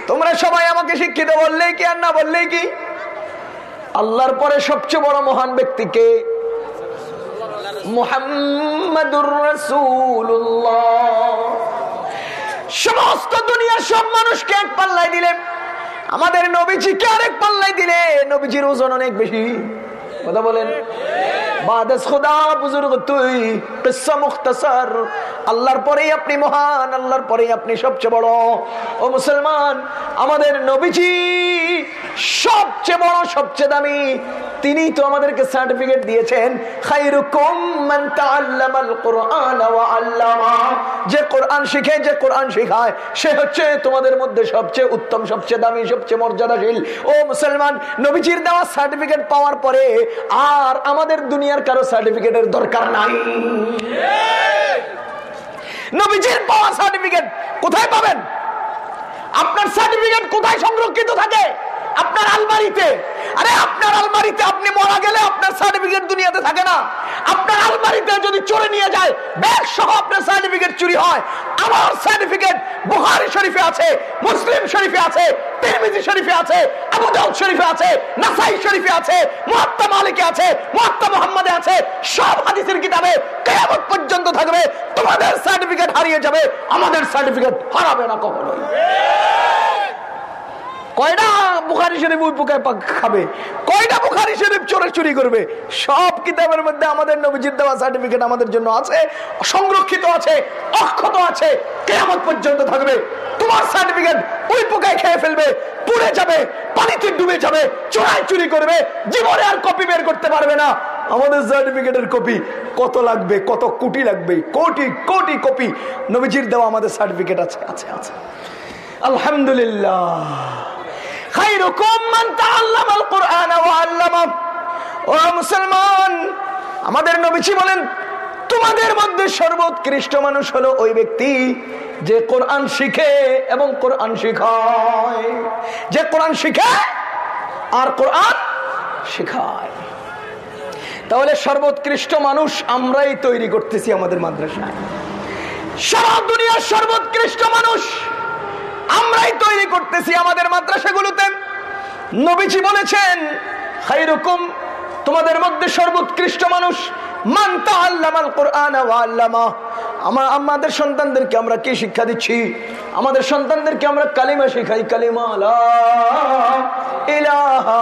তোমরা সবাই আমাকে শিক্ষিত বললেই কি আর না বললেই কি? আল্লাহর পরে সবচেয়ে বড় মহান ব্যক্তিকে মোহাম্মদুর রসুল্লাহ সমস্ত দুনিয়ার সব মানুষকে এক পাল্লাই দিলেন। আমাদের নবীজিকে আরেক পাল্লাই দিলে নবীজির ওজন অনেক বেশি। কথা বলেন। আল্লাহর পরেই আপনি মহান, আল্লাহর আপনি সবচেয়ে বড়। ও মুসলমান, আমাদের নবীজি সবচেয়ে বড়, সবচেয়ে দামি, তিনি তো আমাদেরকে সার্টিফিকেট দিয়েছেন যে কোরআন শিখে, যে কোরআন শিখায়, সে হচ্ছে তোমাদের মধ্যে সবচেয়ে উত্তম, সবচেয়ে দামি, সবচেয়ে মর্যাদাশীল। ও মুসলমান, নবীজির দেওয়া সার্টিফিকেট পাওয়ার পরে আর আমাদের দুনিয়ার কারও সার্টিফিকেটের দরকার নাই। নবীজির পাওয়া সার্টিফিকেট কোথায় পাবেন? আপনার সার্টিফিকেট কোথায় সংরক্ষিত থাকে? আপনার আলমারিতে। আরে, আপনার আলমারিতে আপনি মারা গেলে আপনার সার্টিফিকেট দুনিয়াতে থাকে না। আপনার আলমারিতে যদি চোরে নিয়ে যায় ব্যাগ সহ আপনার সার্টিফিকেট চুরি হয়। আমার সার্টিফিকেট বুহারি শরীফে আছে, মুসলিম শরীফে আছে, তিরমিজি শরীফে আছে, আবু দাউদ শরীফে আছে, নাসাই শরীফে আছে মুহাত্তা মালিকে আছে মুহাত্তা মুহাম্মাদে আছে, সব হাদিসের কিতাবে কিয়ামত পর্যন্ত থাকবে। তোমাদের সার্টিফিকেট হারিয়ে যাবে, আমাদের সার্টিফিকেট হারাবে না কখনোই। কয়টা বুখারি শরীফ ওই পোকায় খাবে? কয়টা বুখারি শরীফ চোরে চুরি করবে? সব কিতাবের মধ্যে আমাদের নবীজির দেওয়া সার্টিফিকেট আমাদের জন্য আছে, সংরক্ষিত আছে, অক্ষত আছে কেমন পর্যন্ত থাকবে। তোমার সার্টিফিকেট ওই পোকায় খেয়ে ফেলবে, পুড়ে যাবে, পানিতে ডুবে যাবে, চোরাই চুরি করবে, জীবনে আর কপি বের করতে পারবে না। আমাদের সার্টিফিকেটের কপি কত লাগবে, কত কোটি লাগবে? কোটি কোটি কপি নবীজির দেওয়া আমাদের সার্টিফিকেট আছে আছে আছে। আলহামদুলিল্লাহ। আমাদের নবীজি বলেন, তোমাদের মধ্যে সর্বোৎকৃষ্ট মানুষ হলো ওই ব্যক্তি যে কোরআন শিখে এবং কোরআন শিখায়। যে কোরআন শিখে আর কোরআন শিখায়। তাহলে সর্বোৎকৃষ্ট মানুষ আমরাই তৈরি করতেছি আমাদের মাদ্রাসায়। সারা দুনিয়ার সর্বোৎকৃষ্ট মানুষ আমরাই তৈরি করতেছি আমাদের মাদ্রাসাগুলোতে। নবীজি বলেছেন হাইরকম তোমাদের মধ্যে সর্বোৎকৃষ্ট মানুষ মানতা আল্লামাল কোরআন আল্লামা। আমার আমাদের সন্তানদেরকে আমরা কি শিক্ষা দিচ্ছি? আমাদের সন্তানদেরকে আমরা কালিমা শিখাই, কালিমা ইলাহা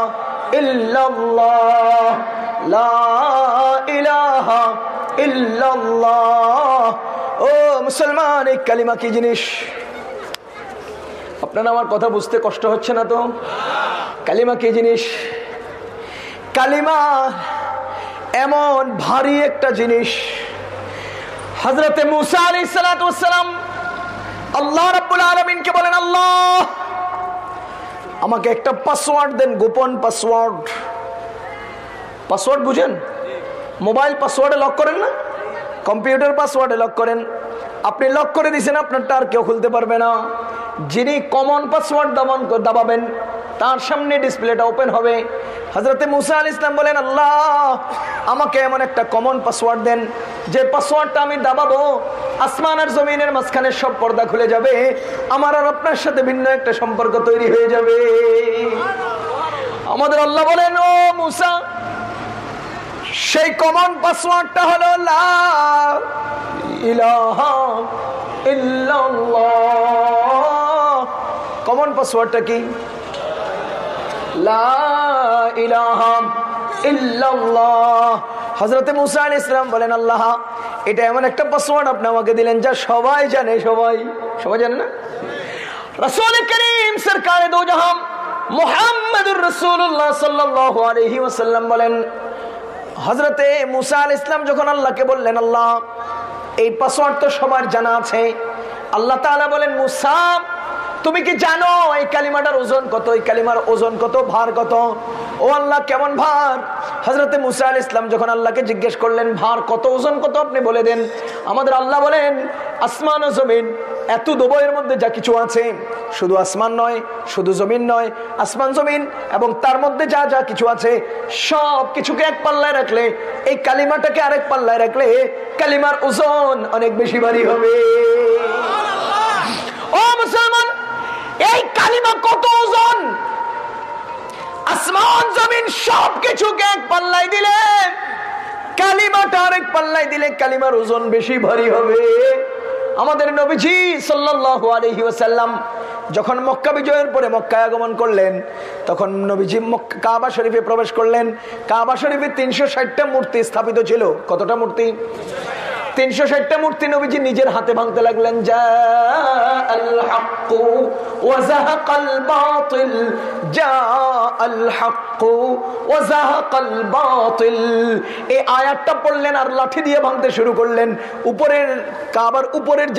ইল্লাল্লাহ, লা ইলাহা ইল্লাল্লাহ। ও মুসলমান, এই কালিমা কি জিনিস? আপনার আমার কথা বুঝতে কষ্ট হচ্ছে না তো? কালিমা কি জিনিস? কালিমা এমন ভারী একটা জিনিস। হজরতে মুসা আল্লাহ রাব্বুল আলমিনকে বলেন, আল্লাহ, আমাকে একটা পাসওয়ার্ড দেন, গোপন পাসওয়ার্ড পাসওয়ার্ড বুঝেন? মোবাইল পাসওয়ার্ডে লক করেন না? কম্পিউটার পাসওয়ার্ডে লক করেন। আপনি লক করে দিয়েছেন আপনারটা আর কেউ খুলতে পারবে না। যিনি কমন পাসওয়ার্ড দাবান দাবাবেন, তার সামনে ডিসপ্লেটা ওপেন হবে। হজরতে মুসা আল ইসলাম বলেন, আল্লাহ, আমাকে এমন একটা কমন পাসওয়ার্ড দেন। যে পাসওয়ার্ডটা আমি দাবাবো, আসমান আর জমিনের মাঝখানে সব পর্দা খুলে যাবে। আমার আর আপনার সাথে ভিন্ন একটা সম্পর্ক তৈরি হয়ে যাবে। আমাদের আল্লাহ বলেন, ও মুসা সেই কমন পাসওয়ার্ডটা হলো কমন পাসওয়ার্ডটা কি? হযরতে মুসা আলাইহিস সালাম বলেন, আল্লাহ, এটা এমন একটা পাসওয়ার্ড আপনি আমাকে দিলেন যা সবাই জানে, সবাই সবাই জানে না? রাসূল করিম সরকারে দো জাহান মুহাম্মদুর রাসূলুল্লাহ সাল্লাল্লাহু আলাইহি ওয়াসাল্লাম বলেন হজরতে মুসা আল ইসলাম যখন আল্লাহকে বললেন, আল্লাহ, এই পাসওয়ার্ড তো সবার জানা আছে। আল্লাহ তাআলা বলেন, মুসা, তুমি কি জানো এই কালিমাটার ওজন কত? এই কালিমার ওজন কত? ভার কত? ও আল্লাহ, কেমন ভার? হজরতে মুসা আল ইসলাম যখন আল্লাহকে জিজ্ঞেস করলেন, ভার কত? ওজন কত? আপনি বলে দেন। আমাদের আল্লাহ বলেন, আসমান ও জমিন এত দুবয়ের মধ্যে যা কিছু আছে, শুধু আসমান নয়, শুধু জমিন নয়, আসমান, জমিন এবং তার মধ্যে যা যা কিছু আছে, সব কিছুকে এক পাল্লায় রাখলে, এই কালিমাটাকে আরেক পাল্লায় রাখলে কালিমার ওজন অনেক বেশি ভারী হবে। ও মুসলমান, এই কালিমা কত ওজন? আসমান, জমিন সব কিছুকে এক পাল্লায় দিলে, কালিমাটা আরেক পাল্লায় দিলে কালিমার ওজন বেশি ভারী হবে। আমাদের নবীজি সাল্লাল্লাহু আলাইহি ওয়াসাল্লাম যখন মক্কা বিজয়ের পরে মক্কায় আগমন করলেন, তখন নবীজি কাবা শরীফে প্রবেশ করলেন। কাবা শরীফে তিনশো ষাটটা মূর্তি স্থাপিত ছিল। কতটা মূর্তি? তিনশো ষাটটা মূর্তি নবীজি নিজের হাতে ভাঙতে লাগলেন যা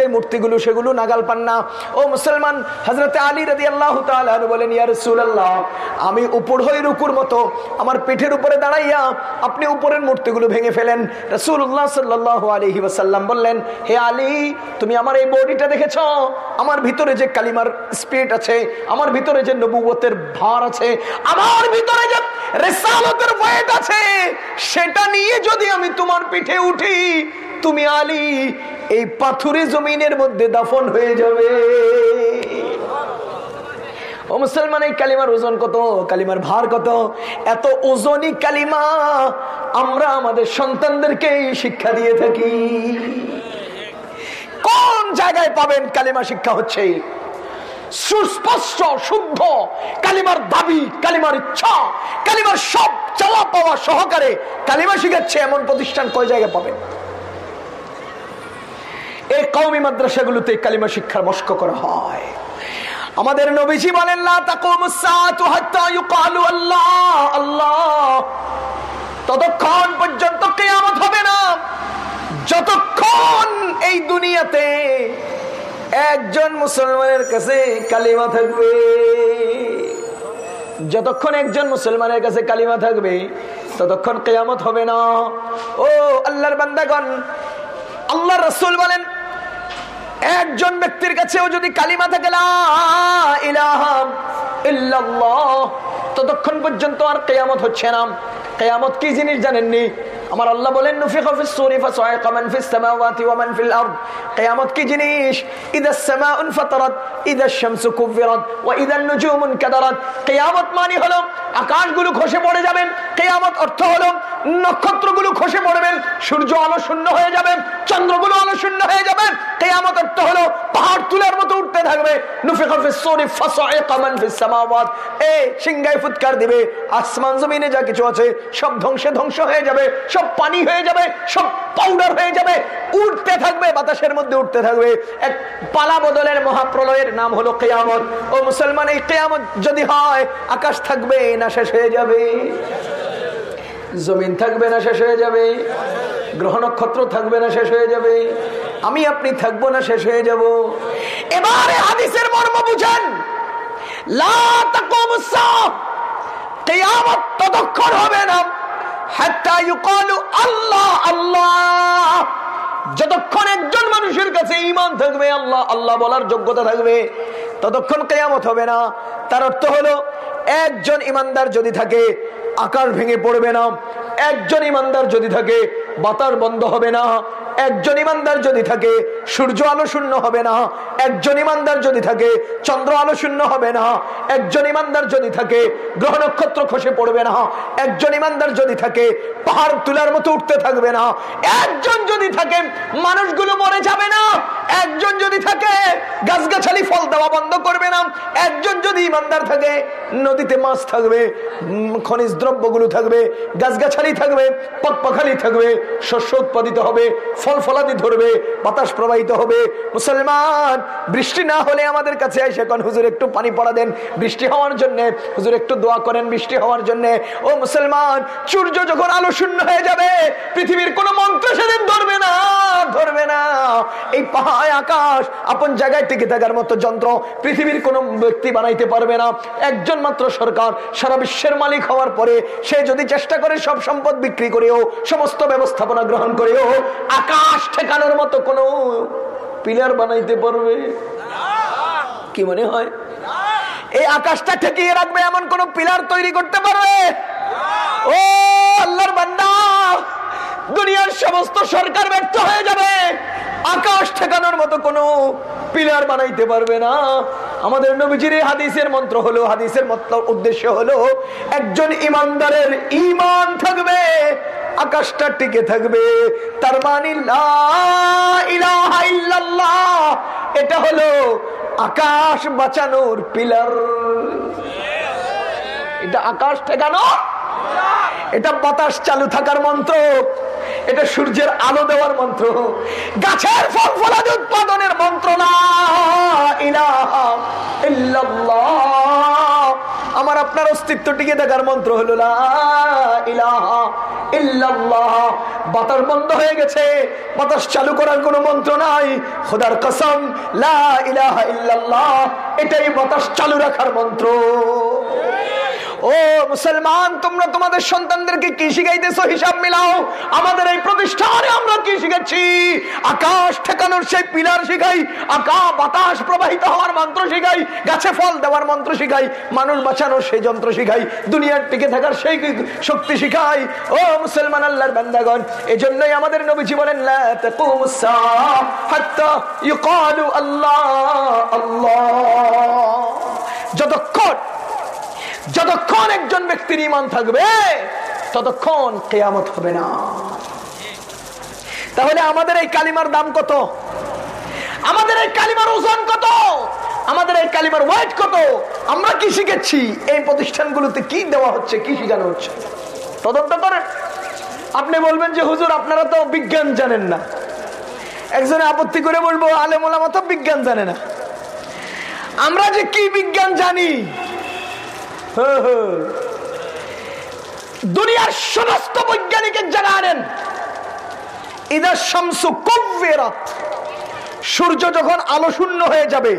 মূর্তিগুলো, সেগুলো নাগাল ও মুসলমান আল্লাহ ইয়া রাসূলুল্লাহ, আমি উপর হয়ে রুকুর মতো আমার পিঠের উপরে দাঁড়াইয়া আপনি উপরের মূর্তিগুলো ভেঙে ফেলেন। রাসূলুল্লাহ সাল্লাল্লাহু আলাইহি ওয়াসাল্লাম বললেন, হে আলী, তুমি আমার এই বডিটা দেখেছ? আমার ভিতরে যে কালিমার স্পিরিট আছে, আমার ভিতরে যে নবুবতের ভার আছে, আমার ভিতরে যে রেসালতের ওয়েট আছে, সেটা নিয়ে যদি আমি তোমার পিঠে উঠি, তুমি আলী, এই পাথুরে জমিনের মধ্যে দাফন হয়ে যাবে। ও মুসলমান এই কালিমার ওজন কত? কালিমার ভার কত? এত ওজনই কালিমা আমরা আমাদের সন্তানদেরকে শিক্ষা দিয়ে থাকি। কোন জায়গায় পাবেন কালিমা শিক্ষা হচ্ছে? সুস্পষ্ট, শুদ্ধ কালিমার দাবি, কালিমার ইচ্ছা, কালিমার সব চাওয়া পাওয়া সহকারে কালিমা শিখাচ্ছে এমন প্রতিষ্ঠান কয় জায়গায় পাবেন? এই কৌমি মাদ্রাসাগুলোতে কালিমা শিক্ষার মস্ক করা হয়। আমাদের নবীজি বলেন ততক্ষণ পর্যন্ত কেয়ামত হবে না। যতক্ষণ এই দুনিয়াতে একজন মুসলমানের কাছে কালিমা থাকবে, যতক্ষণ একজন মুসলমানের কাছে কালিমা থাকবে, ততক্ষণ কেয়ামত হবে না। ও আল্লাহর বান্দাগণ আল্লাহ রসুল বলেন একজন ব্যক্তির কাছেও যদি কালিমা থাকে ততক্ষণ পর্যন্ত আর কেয়ামত হচ্ছে না। কেয়ামত কি জিনিস জানেননি? আমার আল্লাহ বলেন, নুফিখা ফিস মান ফিস সামাওয়াতি ওয়া মান ফিল আরদ। কিয়ামত কি জিনিস? ইদা সামাউ ইদা শামসু ওয়া ইদা কাদারাত। কিয়ামত মানে হলো, আকাশগুলো খসে পড়ে যাবে। কিয়ামত অর্থ হলো, নক্ষত্রগুলো খসে পড়বে, সূর্য আলো শূন্য হয়ে যাবে, চন্দ্রগুলো আলো শূন্য হয়ে যাবে। কিয়ামত অর্থ হলো, পাহাড় তুলার মতো উঠতে থাকবে। নুফিখা ফিস মান ফিস সামাওয়াত। এ, সিংহায় ফুৎকার দিবে, আসমান জমিনে যা কিছু আছে, সব ধ্বংসে ধ্বংস হয়ে যাবে। সব পানি হয়ে যাবে, সব পাউডার হয়ে যাবে উঠতে থাকবে, বাতাসের মধ্যে উঠতে থাকবে। এক পালা বদলের মহাপ্রলয়ের নাম হলো কেয়ামত। ও মুসলমান, এই কেয়ামত যদি হয়, আকাশ থাকবে, না শেষ হয়ে যাবে। জমিন থাকবে, না শেষ হয়ে যাবে। গ্রহ নক্ষত্র থাকবে, না শেষ হয়ে যাবে। আমি আপনি থাকব, না শেষ হয়ে যাব। এবারে হাদিসের মর্ম বুঝেন। ততক্ষণ হবে আল্লাহ আল্লাহ। যতক্ষণ একজন মানুষের কাছে ইমান থাকবে, আল্লাহ আল্লাহ বলার যোগ্যতা থাকবে, ততক্ষণ কেয়ামত হবে না। তার অর্থ হলো, একজন ইমানদার যদি থাকে আকার ভেঙে পড়বে না। একজন ইমানদার যদি থাকে বাতার বন্ধ হবে না। একজন ইমানদার যদি থাকে, সূর্য আলো শূন্য হবে না। একজন ইমানদার যদি থাকে, চন্দ্র আলো শূন্য হবে না। একজন ইমানদার যদি থাকে, গ্রহ নক্ষত্র খসে পড়বে না। একজন ইমানদার যদি থাকে, পাহাড় তুলার মতো উঠতে থাকবে না। একজন যদি থাকে, মানুষগুলো মরে যাবে না। একজন যদি থাকে, গাছগাছালি ফল দেওয়া বন্ধ করবে না। একজন যদি ইমানদার থাকে, নদীতে মাছ থাকবে খনিজ দ্রব্যগুলো থাকবে, গাছগাছালি থাকবে পাখালি থাকবে, শস্য উৎপাদিত হবে ফল ফলাদি ধরবে, বাতাস প্রবাহিত হবে। মুসলমান, বৃষ্টি না হলে আমাদের কাছে এসে এখন হুজুর একটু পানি পড়া দেন। বৃষ্টি হওয়ার জন্য, হুজুর একটু দোয়া করেন বৃষ্টি হওয়ার জন্য। ও মুসলমান, সূর্য যখন আলো শূন্য হয়ে যাবে, পৃথিবীর কোন মন্ত্র সেদিন ধরবে না ধরবে না। এই পাহাড়, আকাশ, আপন জায়গায় টিকে থাকার মতো যন্ত্র পৃথিবীর কোনো ব্যক্তি বানাইতে পারবে না। একজন মাত্র সরকার, সারা বিশ্বের মালিক হওয়ার পরে সে যদি চেষ্টা করে সব সম্পদ বিক্রি করেও, সমস্ত ব্যবস্থাপনা গ্রহণ করেও, আকাশ ঠেকানোর মতো কোন পিলার বানাইতে পারবে? কি মনে হয়? এই আকাশটা ঠেকিয়ে রাখবে এমন কোন পিলার তৈরি করতে পারবে? ও আল্লাহর বান্দা, দুনিয়ার সমস্ত সরকার ব্যর্থ হয়ে যাবে। আকাশ ঠেকানোর মতো কোনো পিলার বানাইতে পারবে না। আমাদের নবীজির হাদিসের মন্ত্র হলো, হাদিসের উদ্দেশ্য হলো, একজন ইমানদারের ইমান থাকবে। আকাশটা টিকে থাকবে। তার মানে এটা হলো আকাশ বাঁচানোর পিলার। এটা আকাশ ঠেকানো? এটা বাতাস চালু থাকার মন্ত্র। এটা সূর্যের আলো দেওয়ার মন্ত্র। গাছের ফল ফলাদি উৎপাদনের মন্ত্র। না আমার আপনার অস্তিত্ব টিকে দেখার মন্ত্র হলো বাতাস বন্ধ হয়ে গেছে। বাতাস চালু করার কোন মন্ত্র নাই। খোদার কসম, লা ইলাহা ইল্লাল্লাহ। এটাই বাতাস চালু রাখার মন্ত্র। ও মুসলমান, তোমরা তোমাদের সন্তানদেরকে কি শিখাইতেছো? হিসাব মিলাও। আমাদের এই প্রতিষ্ঠানে আমরা কি শিখাচ্ছি আকাশ ঠেকানোর সেই পিলার শিখাই, আকা বাতাস প্রবাহিত হওয়ার মন্ত্র শিখাই, গাছে ফল দেওয়ার মন্ত্র শিখাই, মানুষ বাঁচানোর সেই যন্ত্র শিখাই, দুনিয়ার টিকে থাকার সেই শক্তি শিখাই। ও মুসলমান আল্লাহর বান্দাগণ এই জন্যই আমাদের নবীজি বলেন আল্লাহ আল্লাহ। যতক্ষণ যতক্ষণ একজন ব্যক্তির ইমান থাকবে, ততক্ষণ কেয়ামত হবে না। তাহলে আমাদের এই কালিমার দাম কত? আমাদের এই কালিমার ওজন কত? আমাদের এই কালিমার ওয়েট কত? আমরা কি শিখেছি? এই প্রতিষ্ঠানগুলোতে কি দেওয়া হচ্ছে, কি শিখানো হচ্ছে? তদন্ত করেন। আপনি বলবেন যে, হুজুর, আপনারা তো বিজ্ঞান জানেন না। একজনে আপত্তি করে বলব আলেমোলামা তো বিজ্ঞান জানে না। আমরা যে কি বিজ্ঞান জানি দুনিয়ার সমস্ত বৈজ্ঞানিকের ইদার শামসু সূর্য যখন আলো শূন্য হয়ে যাবে,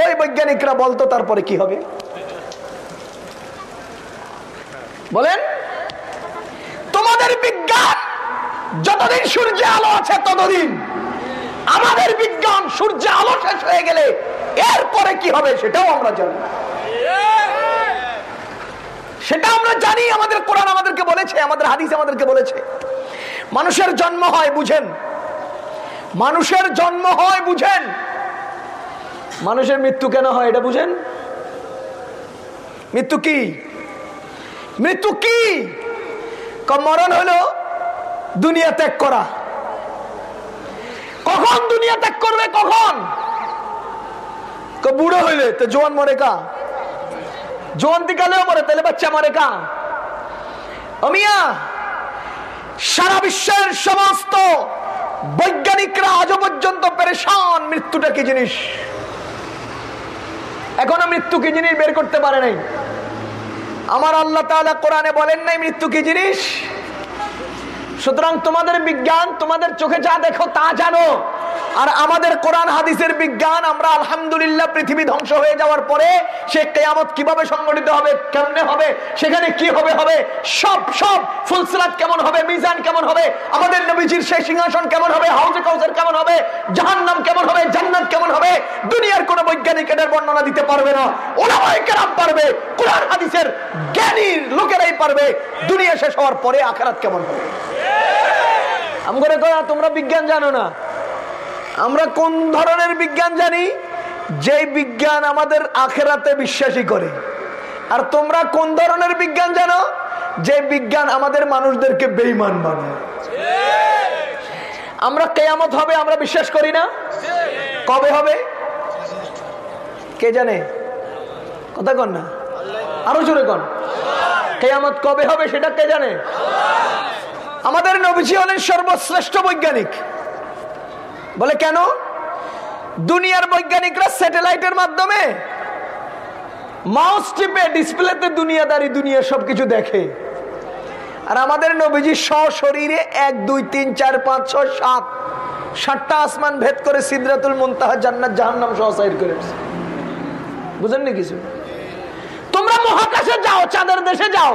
ওই বৈজ্ঞানিকরা বলতো, তারপরে কি হবে? বলেন, তোমাদের বিজ্ঞান যতদিন সূর্যে আলো আছে ততদিন, আমাদের বিজ্ঞান সূর্যে আলো শেষ হয়ে গেলে এরপরে কি হবে সেটাও আমরা জানি। সেটা আমরা জানি, আমাদের কোরআন আমাদেরকে বলেছে, আমাদের হাদিস আমাদেরকে বলেছে। মানুষের জন্ম হয়, বুঝেন। মানুষের জন্ম হয়, বুঝেন। মানুষের মৃত্যু কেন হয়, এটা বুঝেন। মৃত্যু কি? মৃত্যু কি? মরণ হলো দুনিয়া ত্যাগ করা। কখন দুনিয়া ত্যাগ করবে, কখন? বুড়ো হইলে, তো জোয়ান মরে কা? জোয়ান্তিকালেও মরে, তাহলে বাচ্চা মরে কা অমিয়া সারা বিশ্বের সমস্ত বৈজ্ঞানিকরা আজও পর্যন্ত পেরেশান, মৃত্যুটা কি জিনিস? এখনও মৃত্যু কি জিনিস বের করতে পারে নাই? আমার আল্লাহ তাআলা কোরআনে বলেন নাই মৃত্যু কি জিনিস? সুতরাং তোমাদের বিজ্ঞান, তোমাদের চোখে যা দেখো তা জানো। আর আমাদের কোরআন, হাদিসের বিজ্ঞান, আমরা আলহামদুলিল্লাহ পৃথিবী ধ্বংস হয়ে যাওয়ার পরে সে কেয়ামত কীভাবে সংগঠিত হবে, কেমনে হবে, সেখানে কি হবে হবে, সব সব ফুলসরাত কেমন হবে, মিজান কেমন হবে, আমাদের নবীজির সেই সিংহাসন কেমন হবে, হাউজে কাউসার কেমন হবে, জাহান্নাম কেমন হবে, জান্নাত কেমন হবে, দুনিয়ার কোন বৈজ্ঞানিক এটার বর্ণনা দিতে পারবে না। ওলামায়ে কেরাম পারবে, কোরআন, হাদিসের জ্ঞানীর লোকেরাই পারবে, দুনিয়া শেষ হওয়ার পরে আখেরাত কেমন হবে। আমি করে তোমরা বিজ্ঞান জানো না? আমরা কোন ধরনের বিজ্ঞান জানি? যে বিজ্ঞান আমাদের আখেরাতে বিশ্বাসী করে। আর তোমরা কোন ধরনের বিজ্ঞান জানো? যে বিজ্ঞান আমাদের মানুষদেরকে বেইমান মানে আমরা কেয়ামত হবে, আমরা বিশ্বাস করি না? কবে হবে? কে জানে? কথা কন না। আরও জোরে কন। কেয়ামত কবে হবে সেটা কে জানে? আমাদের নবীজি হলেন সর্বশ্রেষ্ঠ বৈজ্ঞানিক। বলে কেন? দুনিয়ার বৈজ্ঞানিকরা স্যাটেলাইটের মাধ্যমে মাউস টিপে ডিসপ্লেতে দুনিয়াদারি, দুনিয়া সবকিছু দেখে। আর আমাদের নবীজি সশরীরে এক, দুই, তিন, চার, পাঁচ, ছয়, সাত, সাতটা আসমান ভেদ করে সিদ্রাতুল মুনতাহা জান্নাত জাহান্নাম সহ সাইড করে বুঝেননি কিছু? তোমরা মহাকাশে যাও, চাঁদের দেশে যাও।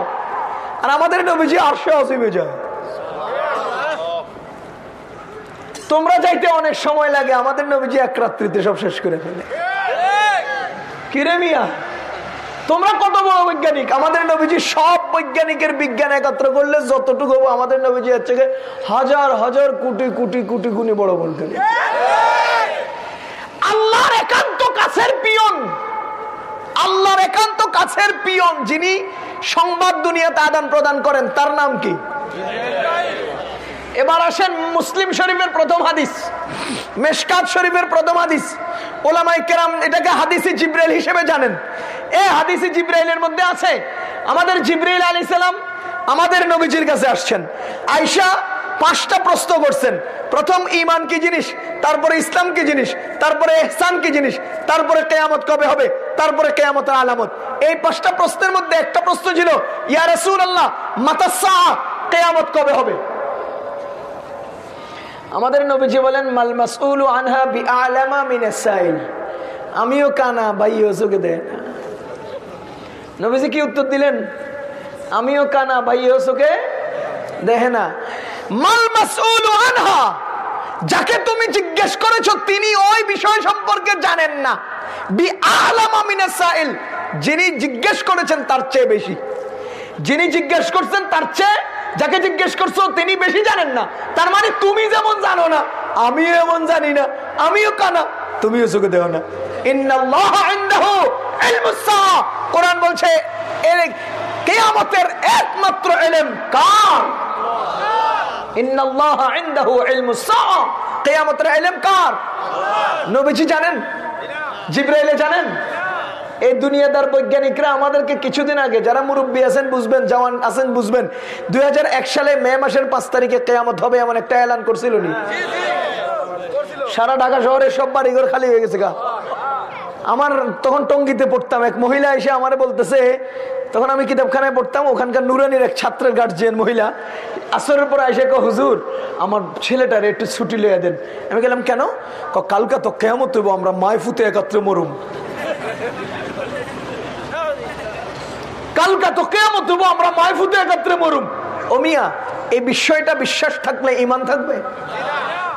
আর আমাদের নবীজি আরশে অসীমে যায় তোমরা যাইতে অনেক সময় লাগে, আমাদের নবীজি এক রাত্রিতে সব শেষ করে ফেলে। কিরে মিয়া? তোমরা কত বড় বৈজ্ঞানিক? আমাদের নবীজি সব বৈজ্ঞানিকের বিজ্ঞান একত্র করলে যতটুকু আমাদের নবীজি হচ্ছে হাজার হাজার কোটি কোটি কোটি গুণি বড় বৈজ্ঞানিক আল্লাহর একান্ত কাছের পিয়ন। আল্লাহর একান্ত কাছের পিয়ন যিনি সংবাদ দুনিয়াতে আদান প্রদান করেন, তার নাম কি? এবার আসেন মুসলিম শরীফের প্রথম হাদিস, মেশকাত শরীফের প্রথম হাদিস। ওলামাই কেরাম এটাকে হাদিসি জিব্রাইল হিসেবে জানেন। এ হাদিসি জিব্রাইলের মধ্যে আছে, আমাদের জিব্রাইল আলী সালাম আমাদের নবীজির কাছে আসছেন। আয়সা পাঁচটা প্রশ্ন করছেন। প্রথম ইমান কি জিনিস? তারপরে ইসলাম কি জিনিস? তারপরে এহসান কি জিনিস? তারপরে কেয়ামত কবে হবে? তারপরে কেয়ামতের আলামত। এই পাঁচটা প্রশ্নের মধ্যে একটা প্রশ্ন ছিল, ইয়া রসুল আল্লাহ মাতাসা কেয়ামত কবে হবে? আমাদের নবীজি বলেন, মাল মাসউল আনহা বি আলামা মিনাস সাইল আমিও কানা, ভাইও চোখে দেয় না। নবীজি কি উত্তর দিলেন? আমিও কানা, ভাইও চোখে দেখে না। মাল মাসউল আনহা, যাকে তুমি জিজ্ঞেস করেছ, তিনি ওই বিষয় সম্পর্কে জানেন না। বি আলামা মিনাস সাইল যিনি জিজ্ঞেস করেছেন তার চেয়ে বেশি। যিনি জিজ্ঞেস করছেন তার চেয়ে যাকে জিজ্ঞেস করছ, তিনি বেশি জানেন না। তার মানে তুমি যেমন জানো না, আমিও এমন জানি না, আমিও কানা, তুমিও চোখে দেও না। কেয়ামতের একমাত্র এলেম কার? এলেম কার? জানেন? জিব্রাইলে জানেন? এই দুনিয়াদার বৈজ্ঞানিকরা আমাদেরকে কিছুদিন আগে যারা মুরব্বী আছেন বুঝবেন, জওয়ান আছেন বুঝবেন, দুই হাজার এক সালে মে মাসের পাঁচ তারিখে কেয়ামত হবে এমন একটা এলান করছিল সারা ঢাকা শহরে সব বাড়িঘর খালি হয়ে গেছে গা। আমার তখন টঙ্গিতে পড়তাম, এক মহিলা এসে আমার বলতেছে, তখন আমি কিতাবখানায় পড়তাম, ওখানকার নুরানির এক ছাত্রের গার্জিয়ান মহিলা, আসরের পরে এসে ক হুজুর, আমার ছেলেটার একটু ছুটি লইয়া দেন। আমি গেলাম, কেন? কালকা তো কেমত হইব, আমরা মায় ফুতে একত্রে মরুম। কালকা তো কেমন দেবো, আমরা মায়ফুতে একাত্রে মরুম। ও মিয়া, এই বিষয়টা বিশ্বাস থাকলে ইমান থাকবে?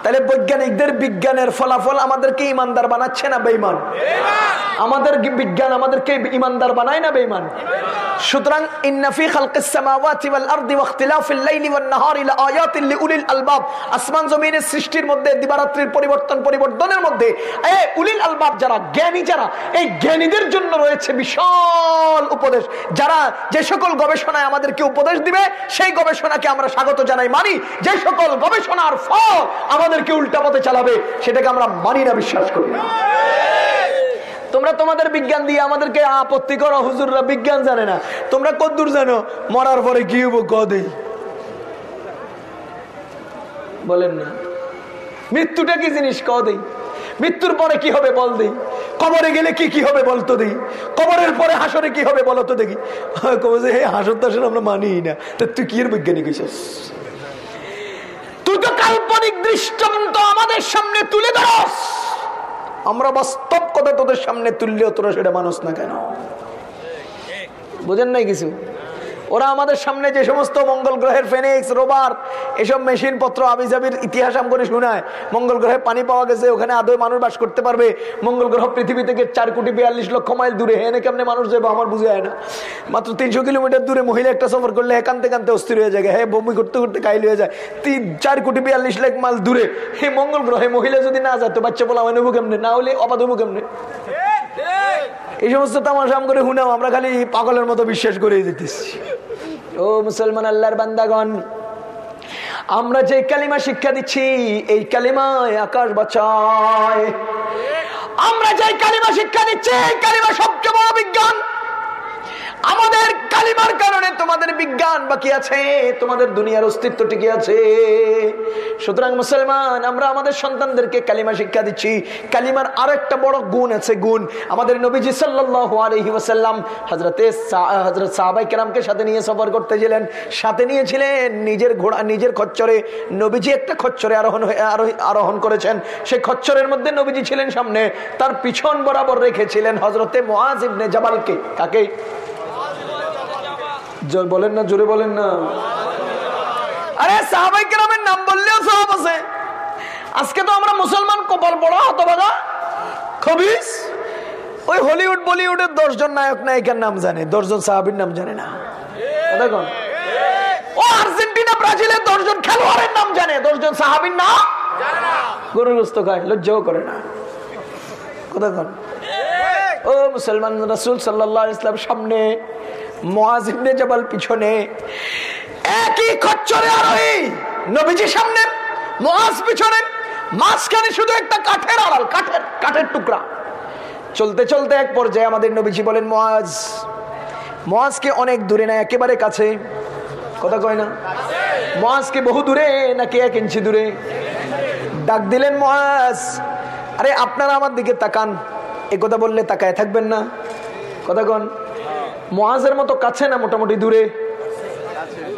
তাহলে বৈজ্ঞানিকদের বিজ্ঞানের ফলাফল আমাদেরকে ইমানদার বানাচ্ছে না বেইমান আমাদের বিজ্ঞান আমাদেরকে ইমানদার বানায় না বেইমান সুতরাং ইন্নাফি আসমান জমিনের সৃষ্টির মধ্যে, দিবারাত্রির পরিবর্তন পরিবর্তনের মধ্যে উলিল আলবাব যারা, জ্ঞানী যারা, এই জ্ঞানীদের জন্য রয়েছে বিশাল উপদেশ। যারা যে সকল গবেষণায় আমাদেরকে উপদেশ দিবে, সেই গবেষণাকে আমরা স্বাগত জানাই। মানি, যে সকল গবেষণার ফল আমাদেরকে উল্টা পথে চালাবে, সেটাকে আমরা মানি না, বিশ্বাস করি তোমরা তোমাদের বিজ্ঞান দিয়ে আমাদেরকে আপত্তি করো, হুজুররা বিজ্ঞান জানে না। তোমরা কদ্দূর জানো, মরার পরে কি হব বলেন না। মৃত্যুটা কি জিনিস কদেই মৃত্যুর পরে কি হবে, বল দেই। কবরে গেলে কি কি হবে, বলতো দেই। কবরের পরে হাসরে কি হবে, বলতো দেখি কবে যে হাসর তাসর আমরা মানি না। তা তুই কি এর বৈজ্ঞানিক কাল্পনিক কাল্পনিক দৃষ্টান্ত আমাদের সামনে তুলে ধরস আমরা বাস্তব কথা তোদের সামনে তুললেও তোরা সেটা মানুষ না কেন? বোঝেন নাই কিছু? ওরা আমাদের সামনে যে সমস্ত মঙ্গল গ্রহের ফেনিক্স, রোবার, এসব মেশিন পত্র আবিজাবির ইতিহাস আম করে শোনায়। মঙ্গল গ্রহে পানি পাওয়া গেছে, ওখানে আদৌ মানুষ বাস করতে পারবে? মঙ্গল গ্রহ পৃথিবী থেকে চার কোটি বিয়াল্লিশ লক্ষ মাইল দূরে। হেনে কেমনে মানুষ যাবে আমার বুঝে হয় না। মাত্র তিনশো কিলোমিটার দূরে মহিলা একটা সফর করলে কানতে কানতে অস্থির হয়ে যায়। হ্যাঁ বমি করতে করতে কাইল হয়ে যায়। তিন, চার কোটি বিয়াল্লিশ লাখ মাইল দূরে। হে মঙ্গল গ্রহে মহিলা যদি না যায়, তো বাচ্চা বলা হয় নেব কেমনে? না হলে অবাধ হব কেমনে? এই সমস্ত তামাশাম করে হুনাম আমরা খালি পাগলের মতো বিশ্বাস করে দিতেছি। ও মুসলমান আল্লাহর বান্দাগণ, আমরা যে কালিমা শিক্ষা দিচ্ছি, এই কালিমায় আকাশ বাঁচায়। আমরা যে কালিমা শিক্ষা দিচ্ছি, এই কালিমা সবচেয়ে বড় বিজ্ঞান। আমাদের কালিমার কারণে তোমাদের বিজ্ঞান বাকি আছে, তোমাদের দুনিয়ার অস্তিত্ব টিকে আছে। সুতরাং মুসলমান, আমরা আমাদের সন্তানদেরকে কালিমা শিক্ষা দিচ্ছি। কালিমার আর একটা বড় গুণ আছে, গুণ আমাদের নবীজি সাল্লাহ আলহি ওসাল্লাম হজরতে হজরত সাহাবাই কেরামকে সাথে নিয়ে সফর করতে ছিলেন সাথে নিয়েছিলেন নিজের ঘোড়া, নিজের খচ্চরে। নবীজি একটা খচ্চরে আরোহণ হয়ে আরোহণ করেছেন। সেই খচ্চরের মধ্যে নবীজি ছিলেন সামনে। তার পিছন বরাবর রেখেছিলেন হজরতে মহাজ ইবনে কাকে? বলেন না, জোরে বলেন না। আরে, সাহাবাই নাম বললেও সব আছে। আজকে তো আমরা মুসলমান কপাল বড় হতবাগা খবিস, ওই হলিউড, বলিউডের দশজন নায়ক, নায়িকার নাম জানে, দশজন সাহাবির নাম জানে না। দেখুন ও, আর্জেন্টিনা, ব্রাজিলের দশজন খেলোয়াড়ের নাম জানে, দশজন সাহাবির নাম গরুগ্রস্ত খায়, লজ্জাও করে না। কোথায় ও, মুসলমান রাসুল সাল্লাহ ইসলাম সামনে মহাজিবনে জবাল পিছনে একই খচ্চরে আরোহী। নবীজি সামনে মহাজ পিছনে, মাঝখানে শুধু একটা কাঠের আড়াল, কাঠের কাঠের টুকরা। চলতে চলতে এক পর্যায়ে আমাদের নবীজি বলেন মহাজ মহাজকে অনেক দূরে না, একেবারে কাছে। কথা কয় না? মহাজকে বহু দূরে, নাকি এক ইঞ্চি দূরে? ডাক দিলেন মহাজ আরে আপনারা আমার দিকে তাকান। এ কথা বললে তাকায় থাকবেন না। কথা কন। মহাজের মতো কাছে না মোটামুটি দূরে?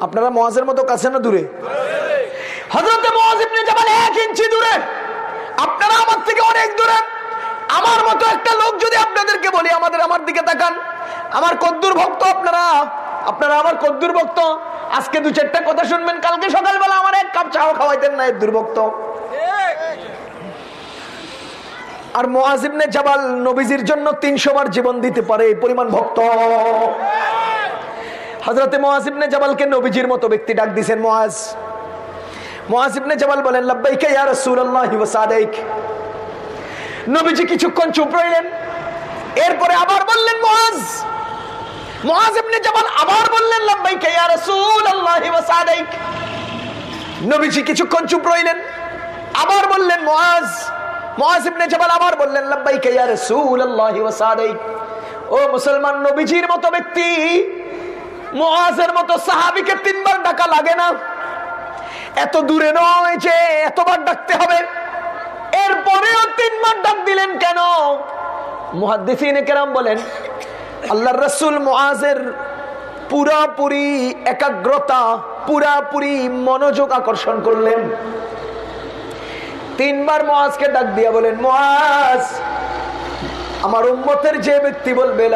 আপনারা মহাজের মতো কাছে না দূরে? ইঞ্চি দূরে। আপনারা আমার থেকে অনেক দূরে। আমার মতো একটা লোক যদি আপনাদেরকে বলি, আমাদের আমার দিকে তাকান। আমার আপনারা আপনারা আমার আজকে দু চারটা কথা শুনবেন, কালকে সকালবেলা আমার এক কাপ চাও খাওয়াইতেন না দুর্ভক্ত। আর মোয়াজিবনে জাবাল নবীজির জন্য তিনশো বার জীবন দিতে পারে এই পরিমাণ ভক্ত। হজরতে মোয়াজিবনে জাবালকে নবীজির মতো ব্যক্তি ডাক দিছেন মোয়াজ মোয়াজিবনে জাবাল বলেন, লাব্বাইকে ইয়া রাসূলুল্লাহি ওয়া সাদাইক নবীজি কিছুক্ষণ চুপ রইলেন। এরপরে আবার বললেন মোয়াজ মোয়াজ ইবনে জাবাল আবার বললেন, লাব্বাইকে ইয়া রাসূলুল্লাহি ওয়া সাদাইক নবীজি কিছুক্ষণ চুপ রইলেন। আবার বললেন মোয়াজ মোয়াজ ইবনে আবার বললেন, লাব্বাইকা ইয়া রাসূলুল্লাহি ওয়া সাদাইক ও মুসলমান নবীজির মতো ব্যক্তি মোয়াজের মতো সাহাবীকে তিনবার ডাকা লাগে না। এত দূরে নয় যে এতবার ডাকতে হবে। এরপরেও তিনবার ডাক দিলেন কেন? মুহাদ্দিসিন কেরাম বলেন, আল্লাহর রাসূল মুআজের পুরাপুরি একাগ্রতা, পুরাপুরি মনোযোগ আকর্ষণ করলেন। তিনবার মহাজকে ডাক দিয়া বলেন, মহাজ, আমার উম্মতের যে ব্যক্তি বলবে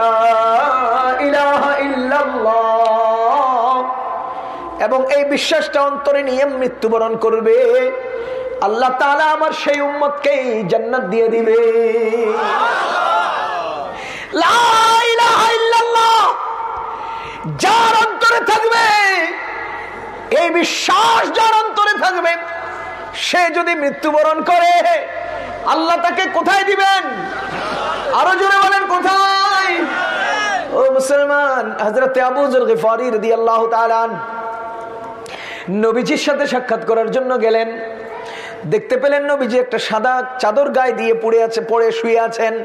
এবং এই বিশ্বাসটা অন্তরে নিয়ে মৃত্যুবরণ করবে, আল্লাহ তালা আমার সেই উম্মতকে জান্নাত দিয়ে দিবে। যার অন্তরে থাকবে, এই বিশ্বাস যার অন্তরে থাকবে সে যদি মৃত্যুবরণ করে, আল্লাহ তাকে কোথায় দিবেন? আরও জোরে বলেন, কোথায়? ও মুসলমান হজরত আল্লাহ নবীজির সাথে সাক্ষাৎ করার জন্য গেলেন। দেখতে পেলেন নবীজি একটা সাদা চাদর গায়ে দিয়ে পড়ে আছে, পড়ে শুয়ে আছেন।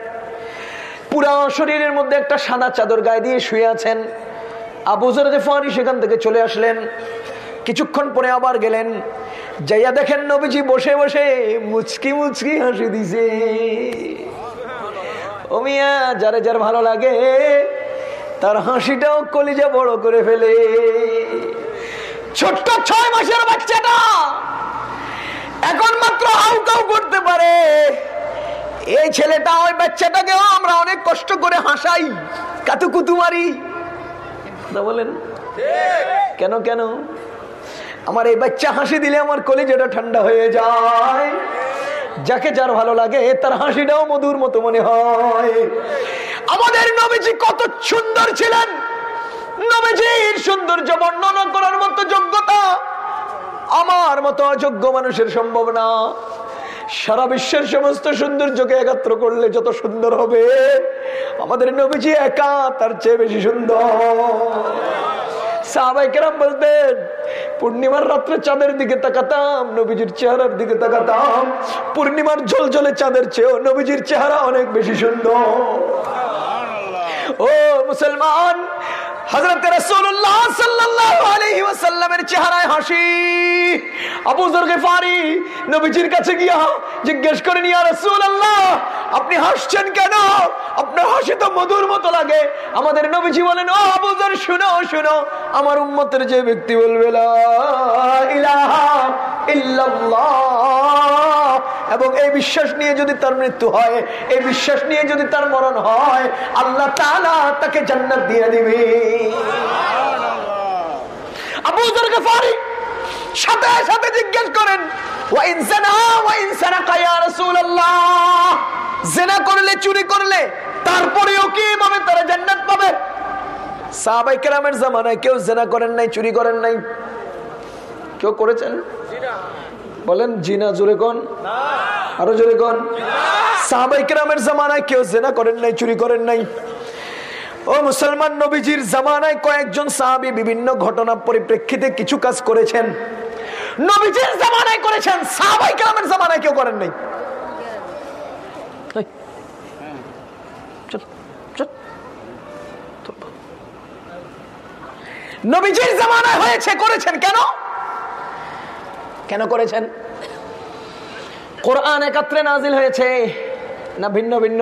পুরা শরীরের মধ্যে একটা সাদা চাদর গায়ে দিয়ে শুয়ে আছেন। আবুজর গেফারি সেখান থেকে চলে আসলেন। কিছুক্ষণ পরে আবার গেলেন। যাইয়া দেখেন নবীজি বসে বসে মুচকি মুচকি হাসি দিছে। ও মিয়া যারে যার ভালো লাগে তার হাসিটাও কলিজা বড় করে ফেলে। ছোট্ট ছয় মাসের বাচ্চাটা এখন মাত্র হাউ কাউ করতে পারে। এই ছেলেটা ওই বাচ্চাটাকেও আমরা অনেক কষ্ট করে হাসাই কাতু কুতু মারি বলেন? কেন কেন? আমার এই বাচ্চা হাসি দিলে আমার কলিজাটা ঠান্ডা হয়ে যায়। যাকে যার ভালো লাগে, তার হাসিটাও মধুর মতো মনে হয়। আমাদের নবীজি কত সুন্দর ছিলেন। নবীজির সৌন্দর্য বর্ণনা করার মতো যোগ্যতা আমার মতো অযোগ্য মানুষের সম্ভব না। সারা বিশ্বের সমস্ত সৌন্দর্যকে একাত্র করলে যত সুন্দর হবে, আমাদের নবীজি একা তার চেয়ে বেশি সুন্দর। সাহাবাইকেরাম বলতেন, পূর্ণিমার রাত্রে চাঁদের দিকে তাকাতাম, নবীজির চেহারার দিকে তাকাতাম। পূর্ণিমার জল জলে চাঁদের চেয়েও নবীজির চেহারা অনেক বেশি সুন্দর। ও মুসলমান চেহারায় জিজ্ঞেস রাসূলুল্লাহ, আপনি হাসছেন কেন? আপনার হাসি তো মধুর মতো লাগে। আমাদের নবীজি বলেন, ও আবু যর, শুনো শুনো, আমার উম্মতের যে ব্যক্তি বলবে এবং এই বিশ্বাস নিয়ে যদি তার মৃত্যু হয় এই বিশ্বাস নিয়ে যদি তার মরণ হয় আল্লাহ তাকে জান্নাত দিয়ে দিবে। আবু সাথে সাথে জিজ্ঞেস করেন জানা করলে চুরি করলে তারপরেও কি তারা জান্নাত পাবে? সাহাবাই কেরামের জামানায় কেউ জেনা করেন নাই চুরি করেন নাই। কেউ করেছেন? বলেন জিনা জোরে কোন। আরও জোরে কোন। সাহাবাই কেরামের জামানায় কেউ জেনা করেন নাই চুরি করেন নাই। ও মুসলমান নবীজির জামানায় কয়েকজন সাহাবি বিভিন্ন ঘটনা পরিপ্রেক্ষিতে কিছু কাজ করেছেন। নবীজির জামানায় করেছেন সাহাবাই কেরামের জামানায় কেউ করেন নাই। নবীজির জামানায় হয়েছে করেছেন কেন? কেন করেছেন? কোরআন একাত্রে নাজিল হয়েছে না ভিন্ন ভিন্ন?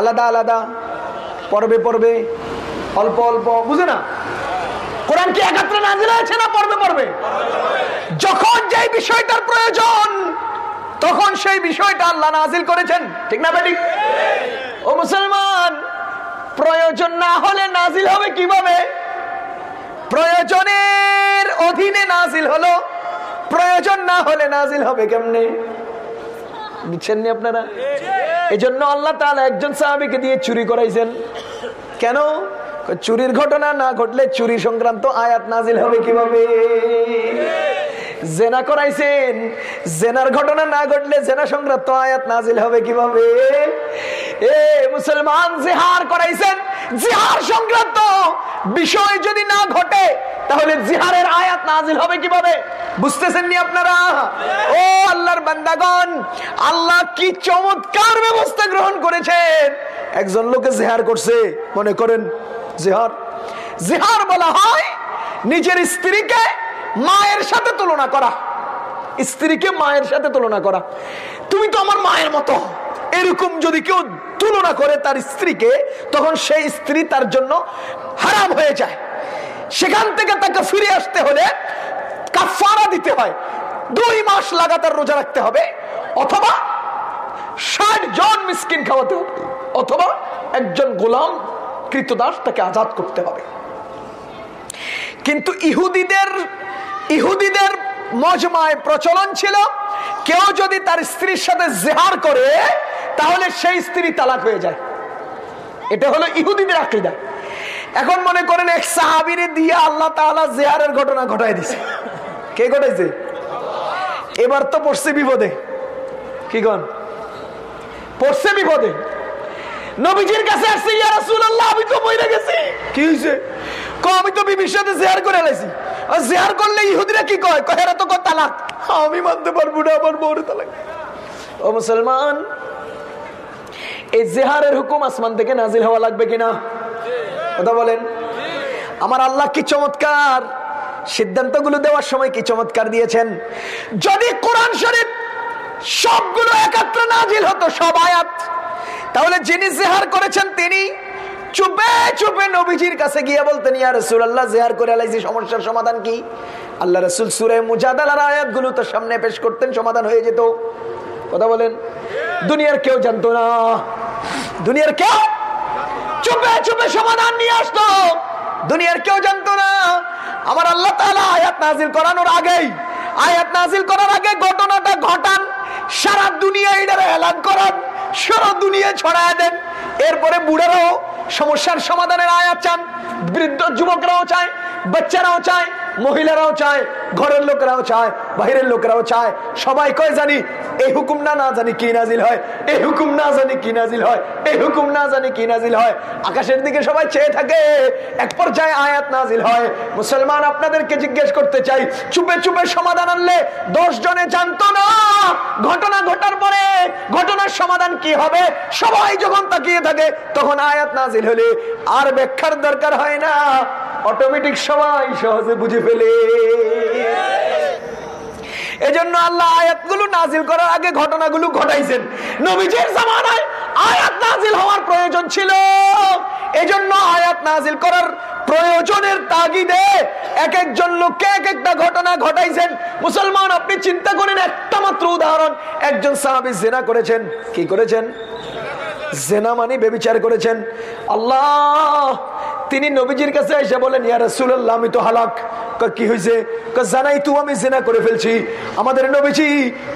আলাদা আলাদা, পর্বে পর্বে, অল্প অল্প, বুঝে না? কোরআন কি একাত্রে নাজিল হয়েছে না পর্বে পর্বে? যখন যে বিষয়টার প্রয়োজন, তখন সেই বিষয়টা আল্লাহ নাজিল করেছেন। ঠিক না বেটি? ও মুসলমান, প্রয়োজন না হলে নাজিল হবে কীভাবে? প্রয়োজনের অধীনে নাজিল হলো প্রয়োজন না হলে নাজিল হবে কেমনে? বুঝছেন নি আপনারা? এই জন্য আল্লাহ তাহলে একজন সাহাবিকে দিয়ে চুরি করাইছেন। কেন? চুরির ঘটনা না ঘটলে চুরি সংক্রান্ত আয়াত নাজিল হবে কীভাবে? জেনা করাইছেন। জেনার ঘটনা না ঘটলে জেনা সংক্রান্ত আয়াত নাজিল হবে কীভাবে? এ, মুসলমান জিহার করাইছেন। জিহার সংক্রান্ত বিষয় যদি না ঘটে তাহলে জিহারের আয়াত নাজিল হবে কীভাবে? বুঝতেছেন নি আপনারা? ও আল্লাহর বান্দাগণ, আল্লাহ কি চমৎকার ব্যবস্থা গ্রহণ করেছেন। একজন লোকে জেহার করছে, মনে করেন, জেহার। জেহার বলা হয় নিজের স্ত্রীকে মায়ের সাথে তুলনা করা। স্ত্রীকে মায়ের সাথে তুলনা করা। তুমি তো আমার মায়ের মতো। এরকম যদি কেউ তুলনা করে তার স্ত্রীকে, তখন সেই স্ত্রী তার জন্য হারাম হয়ে যায়। সেখান থেকে তাকে ফিরে আসতে হলে কাফারা দিতে হয়। দুই মাস লাগাতার রোজা রাখতে হবে, অথবা ষাট জন মিসকিন খাওয়াতে হবে, অথবা একজন গোলাম কৃতদাস তাকে আজাদ করতে হবে। কিন্তু ইহুদিদের ইহুদিদের মজমায় প্রচলন ছিল, কেউ যদি তার স্ত্রীর সাথে জেহার করে, তাহলে সেই স্ত্রী তালাক হয়ে যায়। এটা হলো ইহুদিদের আকিদা। এখন মনে করেন এক সাহাবিরে দিয়ে আল্লাহ তাআলা জেহারের ঘটনা ঘটাই দিছে। কে ঘটাইছে? এবার তো পড়ছে বিপদে। কি গন পড়ছে বিপদে। কাছে আসছে কি আমি করে আর জেহার করলে ইহুদিরা কি কয়? তালাক? মুসলমান, এই জেহারের হুকুম আসমান থেকে নাজিল হওয়া লাগবে কিনা? কথা বলেন। আমার আল্লাহ কি চমৎকার? সিদ্ধান্তগুলো দেওয়ার সময় কি চমৎকার দিয়েছেন? যদি কোরআন শরীফ সবগুলো একাত্র নাজিল হতো, সব আয়াত, তাহলে যিনি জেহার করেছেন তিনি চুপে চুপে নবীজির কাছে গিয়ে বলতেন, ইয়া রাসূলুল্লাহ, জেহার করে আলাইছি, সমস্যার সমাধান কি? আল্লাহ রসুল সুরে মুজাদালার আয়াতগুলো তো সামনে পেশ করতেন, সমাধান হয়ে যেত। কথা বলেন। দুনিয়ার কেউ জানতো না। দুনিয়ার কেউ চুপে চুপে সমাধান নিয়ে আসতো। দুনিয়ার কেউ জানতো না। আমার আল্লাহ তালা আয়াত নাজিল করানোর আগেই, আয়াত নাজিল করার আগে ঘটনাটা ঘটান, সারা দুনিয়া এটার এলান করান, সারা দুনিয়া ছড়ায় দেন। এরপরে বুড়ারাও সমস্যার সমাধানের আয়াত চান। বৃদ্ধ যুবকরাও চায়, বাচ্চারাও চায়, মহিলারাও চায়, ঘরের লোকেরাও চায়, বাহিরের লোকেরাও চায়। সবাই কয় জানি, এই হুকুম না না জানি কি নাজিল হয়। এই হুকুম না জানি কি নাজিল হয়। এই হুকুম না জানি কি নাজিল হয়। আকাশের দিকে সবাই চেয়ে থাকে, এক পর্যায়ে আয়াত নাজিল হয়। মুসলমান আপনাদেরকে জিজ্ঞেস করতে চাই, চুপে চুপে সমাধান আনলে দশ জনে জানতো না? ঘটনা ঘটার পরে ঘটনার সমাধান কি হবে? সবাই যখন তাকিয়ে থাকে, তখন আয়াত নাজিল হলে আর ব্যাখ্যার দরকার হয় না। অটোমেটিক সবাই সহজে বুঝে ফেলে। এজন্য আল্লাহ আয়াতগুলো নাজিল করার আগে ঘটনাগুলো ঘটাইছেন। নবীজের জামানায় আয়াত নাজিল হওয়ার প্রয়োজন ছিল। এজন্য আয়াত নাজিল করার প্রয়োজনের তাগিদে এক একজন লোককে এক একটা ঘটনা ঘটাইছেন। মুসলমান, আপনি চিন্তা করেন, একটা মাত্র উদাহরণ, একজন সাহাবি জেনা করেছেন। কি করেছেন? জেনা মানে বেবিচার করেছেন। আল্লাহ, তিনি নবীজির কাছে এসে বলেন, ইয়া রাসূলুল্লাহ, আমি তো হালাক। কি হয়েছে জানাই তু, আমি জেনা করে ফেলছি। আমাদের নবীজি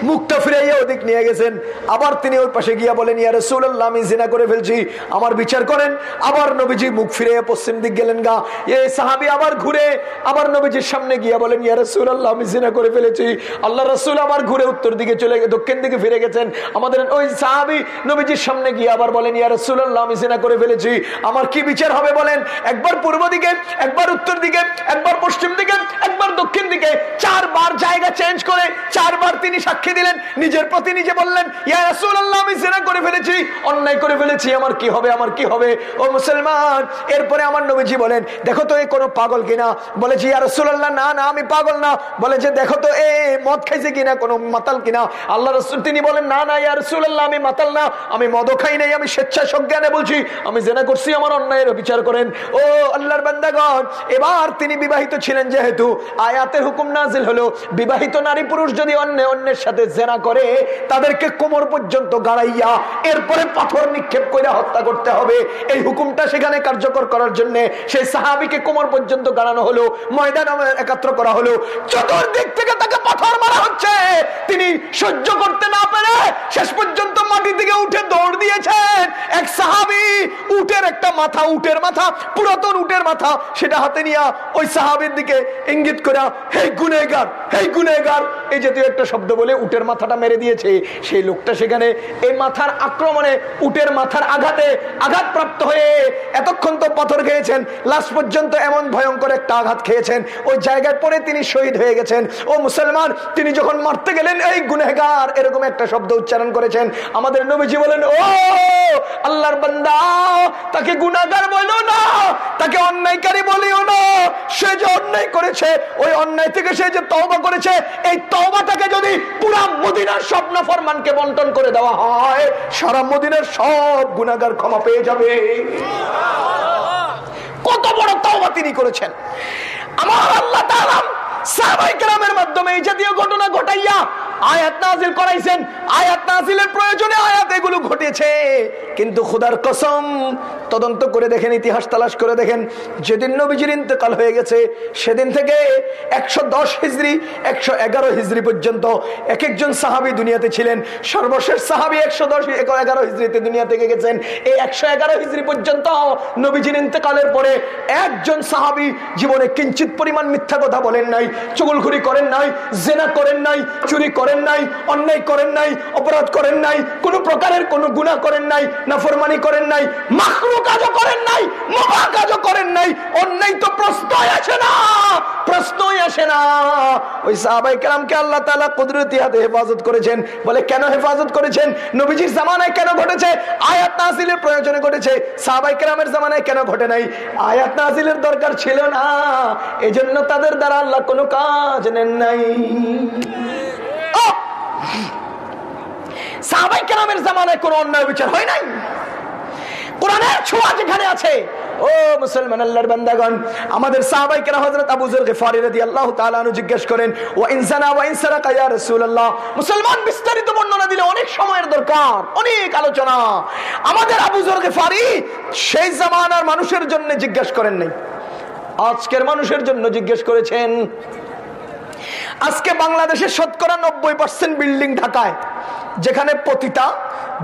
মুখটা ফিরাইয়া ওদিক নিয়ে গেছেন। আবার তিনি ওর পাশে গিয়া বলেন, ইয়া রাসূলুল্লাহ, আমি জেনা করে ফেলছি। আমার বিচার করেন। আবার নবীজি মুখ ফিরাইয়া পশ্চিম দিক গেলেন গা। এ সাহাবী আবার ঘুরে, আবার নবীজির সামনে গিয়া বলেন, ইয়া রাসূলুল্লাহ, আমি জেনা করে ফেলেছি। আল্লাহ রাসূল আবার ঘুরে উত্তর দিকে চলে, দক্ষিণ দিকে ফিরে গেছেন। আমাদের ওই সাহাবী নবীজির সামনে গিয়ে আবার বলেন, ইয়া রাসূলুল্লাহ, আমি জেনা করে ফেলেছি। আমার কি বিচার হবে বলেন? একবার পূর্ব দিকে, একবার উত্তর দিকে, একবার পশ্চিম দিকে, একবার দক্ষিণ দিকে। চারবার জায়গা চেঞ্জ করে, চারবার তিনি সাক্ষী দিলেন। নিজের প্রতি নিজে বললেন, ইয়া রাসূলুল্লাহ, আমি জেনা করে ফেলেছি। অন্যায় করে ফেলেছি, আমার কি হবে, আমার কি হবে? ও মুসলমান, এরপরে আমার নবীজি বলেন, দেখো তো এ কোনো পাগল কিনা? বলে যে, ইয়া রাসূলুল্লাহ, না না, আমি পাগল না। বলে যে, দেখো তো এ মদ খাইছে কিনা, কোনো মাতাল কিনা? আল্লাহ রাসূল, তিনি বলেন, না না, ইয়া রাসূলুল্লাহ, আমি মাতাল না, আমি মদও খাই নাই। আমি স্বেচ্ছা সজ্ঞানে বলছি, আমি জেনা করছি, আমার অন্যায়ের বিচার করেন। ও আল্লাহর বান্দাগণ, এবার তিনি বিবাহিত ছিলেন যেহেতু, আয়াতের হুকুম নাজিল হলো, বিবাহিত নারী পুরুষ যদি অন্য অন্যের সাথে জেনা করে, তাদেরকে কোমর পর্যন্ত গাড়াইয়া, এরপরে পাথর নিক্ষেপ করে হত্যা করতে হবে। এই হুকুমটা সেখানে কার্যকর করার জন্য সেই সাহাবিকে কোমর পর্যন্ত গাড়ানো হলো, ময়দান একাত্র করা হলো। চতুর্দিক থেকে তাকে পাথর মারা হচ্ছে। তিনি সহ্য করতে না পেরে শেষ পর্যন্ত মাটি থেকে উঠে দৌড় এক সাহাবি উটের একটা মাথা, উটের মাথা, পুরাতন উটের মাথা, সেটা হাতে নিয়ে ওই সাহাবির দিকে ইঙ্গিত করে হে গুনেগার হে গুনেগার এই একটা শব্দ বলে উটের মাথাটা মেরে দিয়েছে, সেই লোকটা সেখানে এই মাথার আক্রমণে উটের মাথার আঘাতে আঘাত প্রাপ্ত হয়ে এতক্ষণ তো পাথর খেয়েছেন লাস্ট পর্যন্ত এমন ভয়ঙ্কর একটা আঘাত খেয়েছেন, ওই জায়গায় পরে তিনি শহীদ হয়ে গেছেন। ও মুসলমান, তিনি যখন মারতে গেলেন, এই গুনেগার এরকম একটা শব্দ উচ্চারণ করেছেন। আমাদের নবীজি বলেন, ও আল্লাহর বান্দা, তাকে গুনাগার বলো না, তাকে অন্যায়কারী বলিও না। সে যে অন্যায় করেছে, ওই অন্যায় থেকে সে যে তওবা করেছে, এই তওবাটাকে যদি পুরা মদিনার সব নফরমানকে বন্টন করে দেওয়া হয়, সারা মদিনার সব গুনাগার ক্ষমা পেয়ে যাবে। কত বড় তওবা তিনি করেছেন। আমার আল্লাহ তাআলা মাধ্যমে এই জাতীয় ঘটনা ঘটাইয়া করাইছেন। প্রয়োজনে আয়াত এগুলো ঘটেছে। কিন্তু কসম, তদন্ত করে দেখেন, ইতিহাস করে দেখেন, যেদিন হয়ে গেছে, সেদিন থেকে একশো দশ একশো এগারো পর্যন্ত এক একজন সাহাবি দুনিয়াতে ছিলেন। সর্বশেষ সাহাবি একশো দশ, এগারো হিজড়িতে দুনিয়া থেকে গেছেন। এই একশো এগারো হিজড়ি পর্যন্ত নবীজির ইন্তেকালের পরে একজন সাহাবি জীবনে কিঞ্চিত পরিমাণ মিথ্যা কথা বলেন নাই। চুগলখুরি করেন নাই, জেনা করেন নাই, চুরি করেন নাই, অন্যায় করেন নাই, অপরাধ করেন নাই, কোন প্রকারের কোন গুণা করেন নাই, নাফরমানি করেন নাই মাখরু কাজও করেন নাই মহা কাজও করেন নাই, অন্যায় তো প্রশ্নই আসে না প্রশ্নই আসে না। ওই সাহাবাই কেরামকে আল্লাহ তালা কুদরতি হাতে হেফাজত করেছেন। বলে, কেন হেফাজত করেছেন? নবীজির জামানায় কেন ঘটেছে? আয়াত নাজিলের প্রয়োজনে ঘটেছে। সাহাবাই কেরামের জামানায় কেন ঘটে নাই? আয়াত নাজিলের দরকার ছিল না। এজন্য তাদের দ্বারা আল্লাহ কোনো কাজ নেন নাই। কেরামের জামানায় কোনো অন্যায় বিচার হয় নাই? কোরআনের ছোঁয়া যেখানে আছে, ও মুসলমান আল্লাহর বান্দাগণ, আমাদের সাহাবাই কেরা হযরত আবু যর রাদিয়াল্লাহু তাআলা জিজ্ঞেস করেন, ওয়া ইনসানা ওয়া ইনসারাকা ইয়া রাসূলুল্লাহ? মুসলমান বিস্তারিত বর্ণনা দিলে অনেক সময়ের দরকার, অনেক আলোচনা। আমাদের আবু যর গফারি সেই জামানার মানুষের জন্য জিজ্ঞেস করেন নাই। আজকের মানুষের জন্য জিজ্ঞেস করেছেন, আজকে বাংলাদেশের শতকরা নব্বই পার্সেন্ট বিল্ডিং ঢাকায়, যেখানে পতিতা,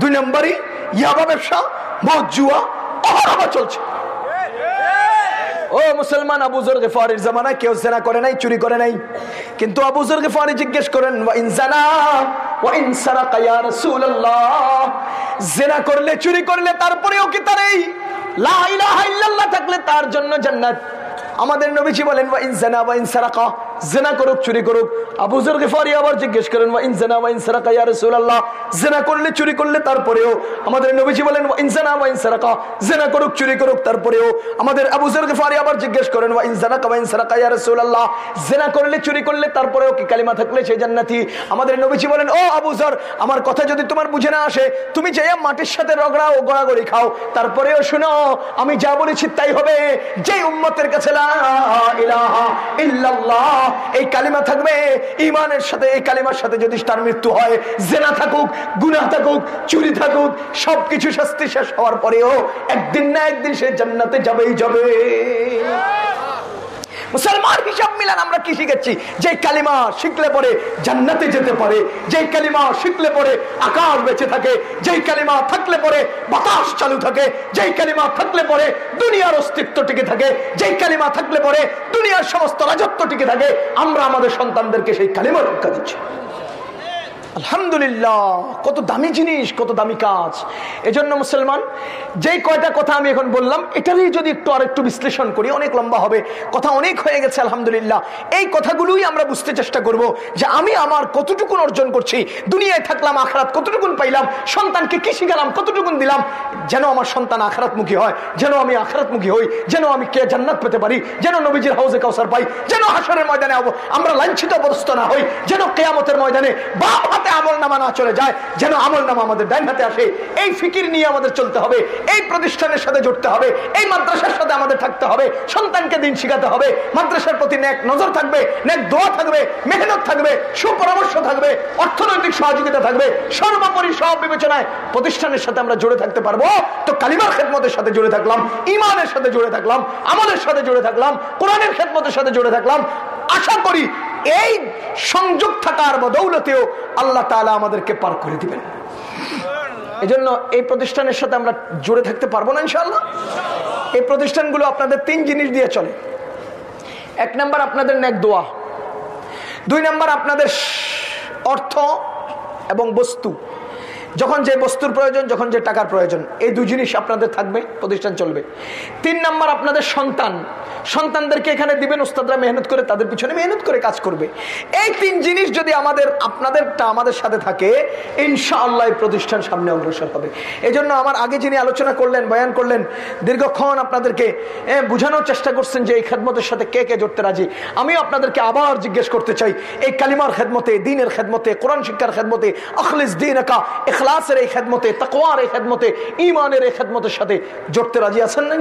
দুই নম্বরই ইয়াবা ব্যবসা মজুয়া অহরহ চলছে। ও মুসলমান আবুজর গেফারির জামানায় কেউ জেনা করে নাই, চুরি করে নাই। কিন্তু আবুজর গেফারি জিজ্ঞেস করেন জেনা করলে, চুরি করলে তারপরেও কি তার এই লা ইলাহা ইল্লাল্লাহ থাকলে তার জন্য জান্নাত। আমাদের নবীজি বলেন, ওয়া ইনসানা ওয়া ইনসারাকা। জেনা করুক, চুরি করুক। আবু যর গিফারি আবার জিজ্ঞেস করেন, ওয়া ইনসানা ওয়া ইনসারাকা ইয়া রাসূলুল্লাহ? জেনা করলে, চুরি করলে তারপরেও আমাদের নবীজি বলেন, ওয়া ইনসানা ওয়া ইনসারাকা। জেনা করুক, চুরি করুক, তারপরেও আমাদের আবু যর গিফারি আবার জিজ্ঞেস করেন, ওয়া ইনসানাকা ওয়া ইনসারাকা ইয়া রাসূলুল্লাহ? জেনা করলে, চুরি করলে তারপরেও কি কালিমা থাকলে সে জান্নাতি? আমাদের নবীজি বলেন, ও আবু যর আমার কথা যদি তোমার বুঝে না আসে, তুমি যে মাটির সাথে রগড়া ও গড়াগড়ি খাও। তারপরেও শুনো, আমি যা বলেছি তাই হবে। যে উম্মতের কাছে লা এই কালিমা থাকবে ইমানের সাথে, এই কালিমার সাথে যদি মৃত্যু হয়, জেনা থাকুক থাকুক, চুরি থাকুক, সবকিছু শাস্তি শেষ হওয়ার পরেও একদিন না একদিন সে জান্নাতে যাবেই যাবে। মুসলমান হিসাব মিলান আমরা কি শিখেছি? যে কালিমা শিখলে পরে জান্নাতে যেতে পারে যে কালিমা শিখলে পরে আকাশ বেঁচে থাকে, যেই কালিমা থাকলে পরে বাতাস চালু থাকে, যেই কালিমা থাকলে পরে দুনিয়ার অস্তিত্ব টিকে থাকে, যেই কালিমা থাকলে পরে দুনিয়ার সমস্ত রাজত্ব টিকে থাকে, আমরা আমাদের সন্তানদেরকে সেই কালিমা রক্ষা দিচ্ছি আলহামদুলিল্লাহ, কত দামি জিনিস, কত দামি কাজ। এজন্য মুসলমান, যেই কয়টা কথা আমি এখন বললাম, এটারই যদি একটু আর একটু বিশ্লেষণ করি, অনেক লম্বা হবে, কথা অনেক হয়ে গেছে, আলহামদুলিল্লাহ। এই কথাগুলোই আমরা বুঝতে চেষ্টা করব যে আমি আমার কতটুকুন অর্জন করছি, দুনিয়ায় থাকলাম, আখরাত কতটুকুন পাইলাম, সন্তানকে কি শিখালাম, কতটুকুন দিলাম, যেন আমার সন্তান আখরাতমুখী হয়, যেন আমি আখরাতমুখী হই, যেন আমি কে জান্নাত পেতে পারি, যেন নবীজির হাউজে কাউসার পাই, যেন হাসরের ময়দানে আমরা লাঞ্ছিত অবস্থা না হই, যেন কেয়ামতের ময়দানে বাপ হাতে আমল নামা না চলে যায়, যেন আমল নামা আমাদের ডাইন হাতে আসে। এই ফিকির নিয়ে আমাদের চলতে হবে, এই প্রতিষ্ঠানের সাথে জড়তে হবে, এই মাদ্রাসার সাথে আমাদের থাকতে হবে, সন্তানকে দিন শিখাতে হবে, মাদ্রাসার প্রতি ন্যাক নজর থাকবে ন্যাক দোয়া থাকবে, মেহনত থাকবে, সুপরামর্শ থাকবে, অর্থনৈতিক সহযোগিতা থাকবে, সর্বোপরি সব বিবেচনায় প্রতিষ্ঠানের সাথে আমরা জুড়ে থাকতে পারব। তো কালিমার খেদমতের সাথে জুড়ে থাকলাম ইমানের সাথে জুড়ে থাকলাম আমাদের সাথে জুড়ে থাকলাম, কোরআনের খেদমতের সাথে জুড়ে থাকলাম। আশা করি এই সংযোগ থাকার বদৌলতেও আল্লাহ তালা আমাদেরকে পার করে দিবেন। এই জন্য এই প্রতিষ্ঠানের সাথে আমরা জুড়ে থাকতে পারব না ইনশাল্লাহ এই প্রতিষ্ঠানগুলো আপনাদের তিন জিনিস দিয়ে চলে। এক নাম্বার আপনাদের ন্যাক দোয়া। দুই নাম্বার আপনাদের অর্থ এবং বস্তু। যখন যে বস্তুর প্রয়োজন, যখন যে টাকার প্রয়োজন, এই দুই জিনিস আপনাদের থাকবে, প্রতিষ্ঠান চলবে। তিন নাম্বার, আপনাদের সন্তান। সন্তানদেরকে এখানে দিবেন, উস্তাদরা মেহনত করে, তাদের পিছনে মেহনত করে কাজ করবে। এই তিন জিনিস যদি আমাদের, আপনাদেরটা আমাদের সাথে থাকে, ইনশাআল্লাহ প্রতিষ্ঠান সামনে অগ্রসর হবে। এই জন্য আমার আগে যিনি আলোচনা করলেন, বয়ান করলেন, দীর্ঘক্ষণ আপনাদেরকে বুঝানোর চেষ্টা করছেন যে এই খেদমতের সাথে কে কে জড়তে রাজি। আমিও আপনাদেরকে আবার জিজ্ঞেস করতে চাই, এই কালিমার খেদমতে, দিনের খেদমতে, কোরআন শিক্ষার খেদমতে, আখলিস দিন একা এখলাসের এই খেদমতে তাকোয়ার এই খেদমতে ইমানের এই খেদমতের সাথে জড়তে রাজি আছেন না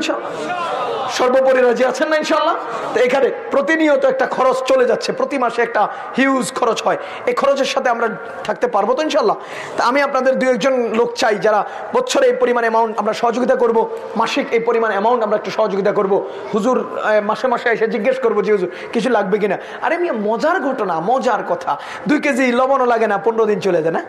সর্বোপরি রাজি আছেন না ইনশাল্লাহ তো এখানে প্রতিনিয়ত একটা খরচ চলে যাচ্ছে। প্রতি মাসে একটা হিউজ খরচ হয়। এই খরচের সাথে আমরা থাকতে পারব তো ইনশাল্লাহ তা আমি আপনাদের দু একজন লোক চাই যারা বছরে এই পরিমাণ অ্যামাউন্ট আমরা সহযোগিতা করব, মাসিক এই পরিমাণ অ্যামাউন্ট আমরা একটু সহযোগিতা করব। হুজুর মাসে মাসে এসে জিজ্ঞেস করব যে, হুজুর, কিছু লাগবে কিনা? আরে আমি মজার ঘটনা, মজার কথা। দুই কেজি লবণও লাগে না, পনেরো দিন চলে যায়, না?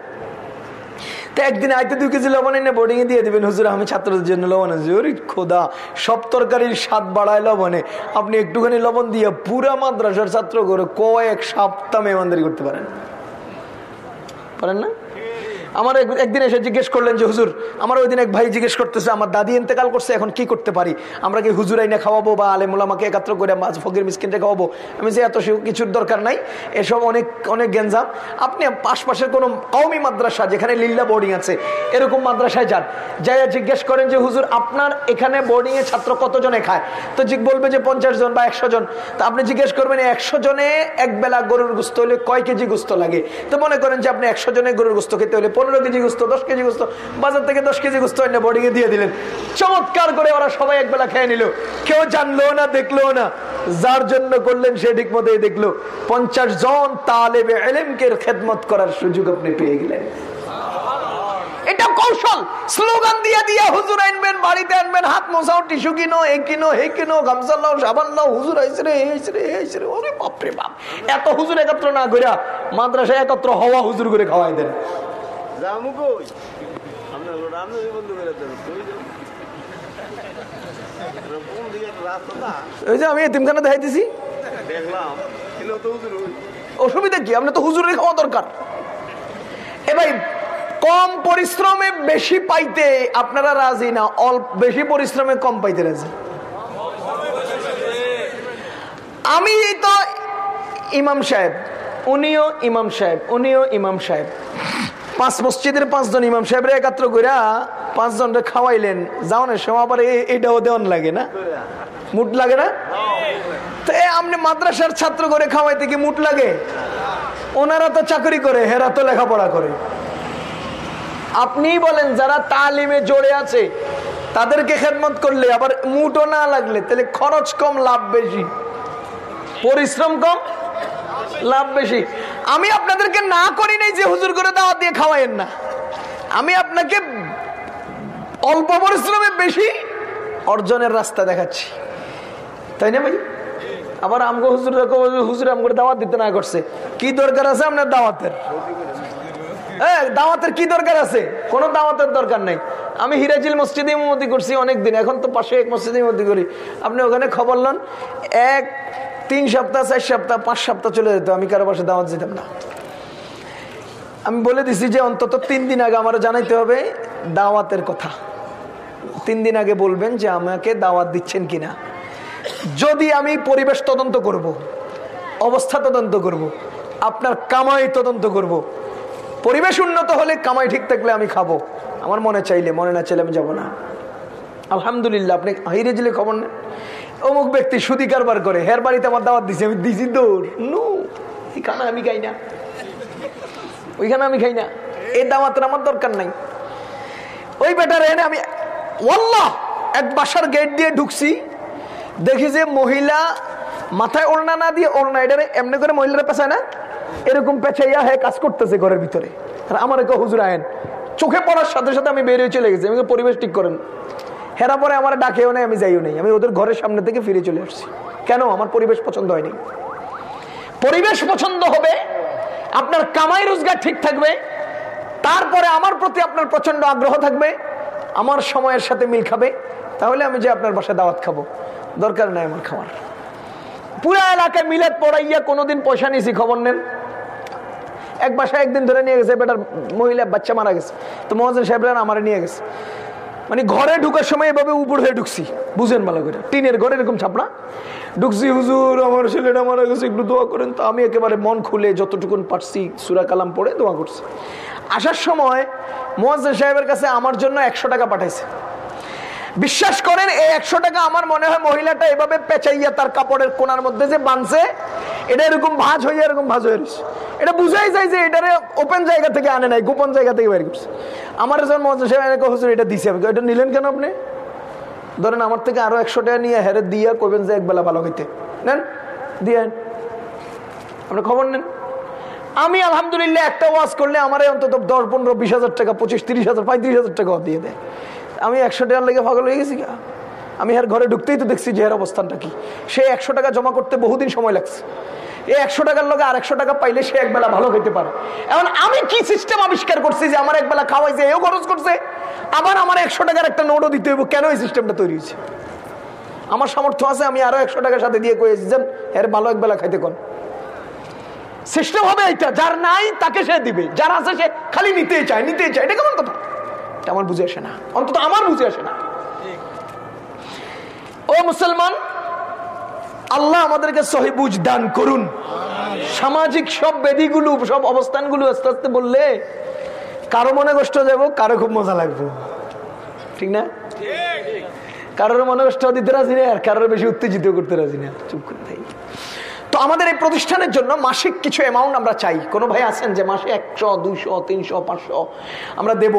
একদিন আইতে দুই কেজি লবণ এনে বোর্ডিং দিয়ে দেবেন, হুজুর, আমি ছাত্রদের জন্য লবণ আছে খোদা, সব তরকারির স্বাদ বাড়ায় লবণে। আপনি একটুখানি লবণ দিয়ে পুরা মাদ্রাসার ছাত্র করে কয়েক সপ্তাহ মেহমানদারি করতে পারেন। পারেন না? আমার একদিন এসে জিজ্ঞেস করলেন যে, হুজুর, আমার ওই দিন এক ভাই জিজ্ঞেস করতেছে, আমার দাদি ইন্তেকাল করছে, এখন কি করতে পারি? আমরা কি হুজুর আইনে খাওয়াবো বা আলেমুলামাকে একাত্র করে মাছ ফকির মিসকিনটা খাওয়াবো? আমি যে, এত কিছুর দরকার নাই, এসব অনেক অনেক গেঞ্জাম আপনি আশপাশের কোনো কওমি মাদ্রাসা, যেখানে লিল্লা বোর্ডিং আছে, এরকম মাদ্রাসায় যান। যাই জিজ্ঞেস করেন যে, হুজুর, আপনার এখানে বোর্ডিংয়ে ছাত্র কতজনে খায়? তো জিগ বলবে যে, পঞ্চাশ জন বা একশো জন। তো আপনি জিজ্ঞেস করবেন, একশো জনে এক বেলা গরুর গুস্ত হলে কয় কেজি গুস্ত লাগে? তো মনে করেন যে, আপনি একশো জনে গরুর গুস্ত খেতে হলে পনেরো কেজি গুস্ত, দশ কেজি গুস্ত, বাজার থেকে দশ কেজি গুস্ত এনে বডিকে দিয়ে দিলেন। চমৎকার করে ওরা সবাই একবেলা খেয়ে নিল। কেউ জানলো না, দেখল না। যার জন্য করলেন সে ঠিক মতোই দেখল। পঞ্চাশ জন তালেবে এলেমকে খেদমত করার সুযোগ আপনি পেয়ে গেলেন। এটা কৌশল। স্লোগান দিয়ে দিয়ে হুজুর আনবেন, বাড়িতে আনবেন, হাত টিস্যু কিনো, এ কিনো, হে কিনো, গামছা হুজুর আইসে এইসে রে, ওরে বাপরে বাপ। এত হুজুর একত্র না কইরা মাদ্রাসায় একত্র হওয়া হুজুর করে খাওয়াই দেন। কই? আপনার বন্ধ করে কই যে? আমি এতিমখানা দেখাইতেছি। অসুবিধা কি? আপনি তো হুজুরের খাওয়া দরকার। এ ভাই কম পরিশ্রমে বেশি পাইতে আপনারা রাজি না? অল্প বেশি পরিশ্রমে কম পাইতে রাজি? আমি তো ইমাম সাহেব উনিও ইমাম সাহেব উনিও ইমাম সাহেব। পাঁচ মসজিদের পাঁচজন ইমাম সাহেবের একাত্র কইরা পাঁচজনরে খাওয়াইলেন। যাও না সময় আবার এটাও দেওয়ান লাগে না? মুট লাগে না? তো আপনি মাদ্রাসার ছাত্র করে খাওয়াইতে কি মুট লাগে? ওনারা তো চাকরি করে, হেরা তো লেখাপড়া করে। আপনি বলেন, যারা তালিমে জড়ে আছে, তাদেরকে খেদমত করলে আবার মুটও না লাগলে, তাহলে খরচ কম, লাভ বেশি। পরিশ্রম কম লাভ বেশি। আমি আপনাদেরকে না করি নাই যে হুজুর করে দাওয়াত দিয়ে খাওয়াইন না। আমি আপনাকে অল্প পরিশ্রমে বেশি অর্জনের রাস্তা দেখাচ্ছি। তাই না ভাই? আবার আমগো হুজুর হুজুর আমগো দাওয়াত দিতে না করছে। কি দরকার আছে আপনার দাওয়াতের? হ্যাঁ দাওয়াতের কি দরকার আছে? কোনো দাওয়াতের দরকার নাই। আমি হিরাজিল মসজিদে ইমামতি করছি অনেক দিন এখন তো পাশে এক মসজিদে ইমামতি করি। আপনি ওখানে খবর লন। এক তিন সপ্তাহ, চার সপ্তাহ, পাঁচ সপ্তাহ চলে যেত, আমি কারও পাশে দাওয়াত দিতাম না আমি বলে দিছি যে অন্তত তিন দিন আগে আমার জানাইতে হবে দাওয়াতের কথা তিন দিন আগে বলবেন যে আমাকে দাওয়াত দিচ্ছেন কিনা যদি আমি পরিবেশ তদন্ত করব। অবস্থা তদন্ত করব। আপনার কামাই তদন্ত করব। পরিবেশ উন্নত হলে কামাই ঠিক থাকলে আমি খাব আমার মনে চাইলে, মনে না চাইলে আমি যাব না আলহামদুলিল্লাহ, আপনি হাইরে জিলে খবর নেন অমুক ব্যক্তি সুদি কারবার করে, হের বাড়িতে আমার দাওয়াত দিছে, আমি দিছি দৌড়। নো এখানে আমি খাই না। ওইখানে আমি খাই না। এই দাওয়াতের আমার দরকার নাই। ওই বেটার এনে আমি, ওয়াল্লাহ, এক বাসার গেট দিয়ে ঢুকছি। দেখি যে মহিলা মাথায় ওড়না না দিয়ে ওড়না এটা এমনি করে মহিলারা পেছায় না? এরকম পেছাইয়া হ্যাঁ কাজ করতেছে ঘরের ভিতরে। আর আমার কেউ হুজুর আয়েন। চোখে পড়ার সাথে সাথে আমি বেরিয়ে চলে গেছি। আমি পরিবেশ ঠিক করেন। হেরা পরে আমার ডাকেও নেই, আমি যাইও নেই। আমি ওদের ঘরের সামনে থেকে ফিরে চলে আসছি। কেন? আমার পরিবেশ পছন্দ হয়নি। পরিবেশ পছন্দ হবে, আপনার কামাই রোজগার ঠিক থাকবে, তারপরে আমার প্রতি আপনার প্রচণ্ড আগ্রহ থাকবে, আমার সময়ের সাথে মিল খাবে, তাহলে আমি যে আপনার বাসায় দাওয়াত খাব, দরকার নাই আমার খাওয়ার। পুরা এলাকায় মিলাদ পড়াইয়া কোনোদিন পয়সা নিয়েছি, খবর নেন। এক বাসায় একদিন ধরে নিয়ে গেছে, বেটার মহিলা, বাচ্চা মারা গেছে। তো মহাজন সাহেবরা আমার নিয়ে গেছে। মানে ঘরে ঢুকার সময় এভাবে উপর হয়ে ঢুকছি। বুঝেন ভালো করে। টিনের ঘরে এরকম ছাপড়া। ঢুকছি, হুজুর, আমার ছেলেটা মারা গেছে, একটু দোয়া করেন তো। আমি একেবারে মন খুলে যতটুকুন পারছি সুরা কালাম পড়ে দোয়া করছি। আসার সময় মোয়াজ সাহেবের কাছে আমার জন্য একশো টাকা পাঠাইছে। বিশ্বাস করেন, এই একশো টাকা আমার মনে হয় মহিলাটা এভাবে পেঁচাইয়া তার কাপড়ের কোনার মধ্যে যে বাঁধছে, এটা এরকম ভাঁজ হইয়া এরকম ভাঁজ হয়ে রয়েছে এটা বুঝাই যায় যে এটারে ওপেন জায়গা থেকে আনে নাই, গোপন জায়গা থেকে বের করছে। আমার মহাজন সাহেব হুজুর, এটা দিছে আমি এটা নিলেন কেন আপনি? ধরেন আমার থেকে আরও একশো টাকা নিয়ে হেরে দিয়া কবেন যে একবেলা ভালো হইতে। নেন, দিয়ে আপনি খবর নেন? আমি আলহামদুলিল্লাহ একটা ওয়াজ করলে আমার অন্তত দশ, পনেরো, বিশ হাজার টাকা, পঁচিশ, তিরিশ হাজার, পঁয়ত্রিশ হাজার টাকা দিয়ে দেয়। আমি একশো টাকার লেগে পাগল হয়ে গেছি আমি আর ঘরে ঢুকতেই তো দেখছি যে এর অবস্থানটা কি। সে একশো টাকা জমা করতে বহুদিন সময় লাগছে। এই একশো টাকার লগে আর একশো টাকা পাইলে সে একবেলা ভালো খেতে পারে। এখন আমি কি সিস্টেম আবিষ্কার করছি যে আমার একবেলা খাওয়াইছে, এও খরচ করছে? আবার আমার একশো টাকার একটা নোটও দিতে হইব, কেন এই সিস্টেমটা তৈরি হয়েছে? আমার সামর্থ্য আছে, আমি আরও একশো টাকার সাথে দিয়ে কয়েছি যে এর ভালো একবেলা খাইতে কোন। সিস্টেম হবে এটা যার নাই তাকে সে দিবে, যার আছে সে খালি নিতেই চায় নিতেই চায়, এটা কেমন কথা? এটা আমার বুঝে আসে না। অন্তত আমার বুঝে আসে না। ও মুসলমান, আল্লাহ আমাদেরকে সহিবুজ দান করুন। সামাজিক সব বেদিগুলো, সব অবস্থানগুলো আস্তে আস্তে বললে কারও মনে কষ্ট যাব কারও খুব মজা লাগবে। ঠিক না? কারোর মনে কষ্ট দিতে রাজি না আর কারোর বেশি উত্তেজিত করতে রাজি না চুপ করে থাকি। তো আমাদের এই প্রতিষ্ঠানের জন্য মাসিক কিছু অ্যামাউন্ট আমরা চাই। কোনো ভাই আছেন যে মাসে একশো, দুইশো, তিনশো, পাঁচশো আমরা দেব?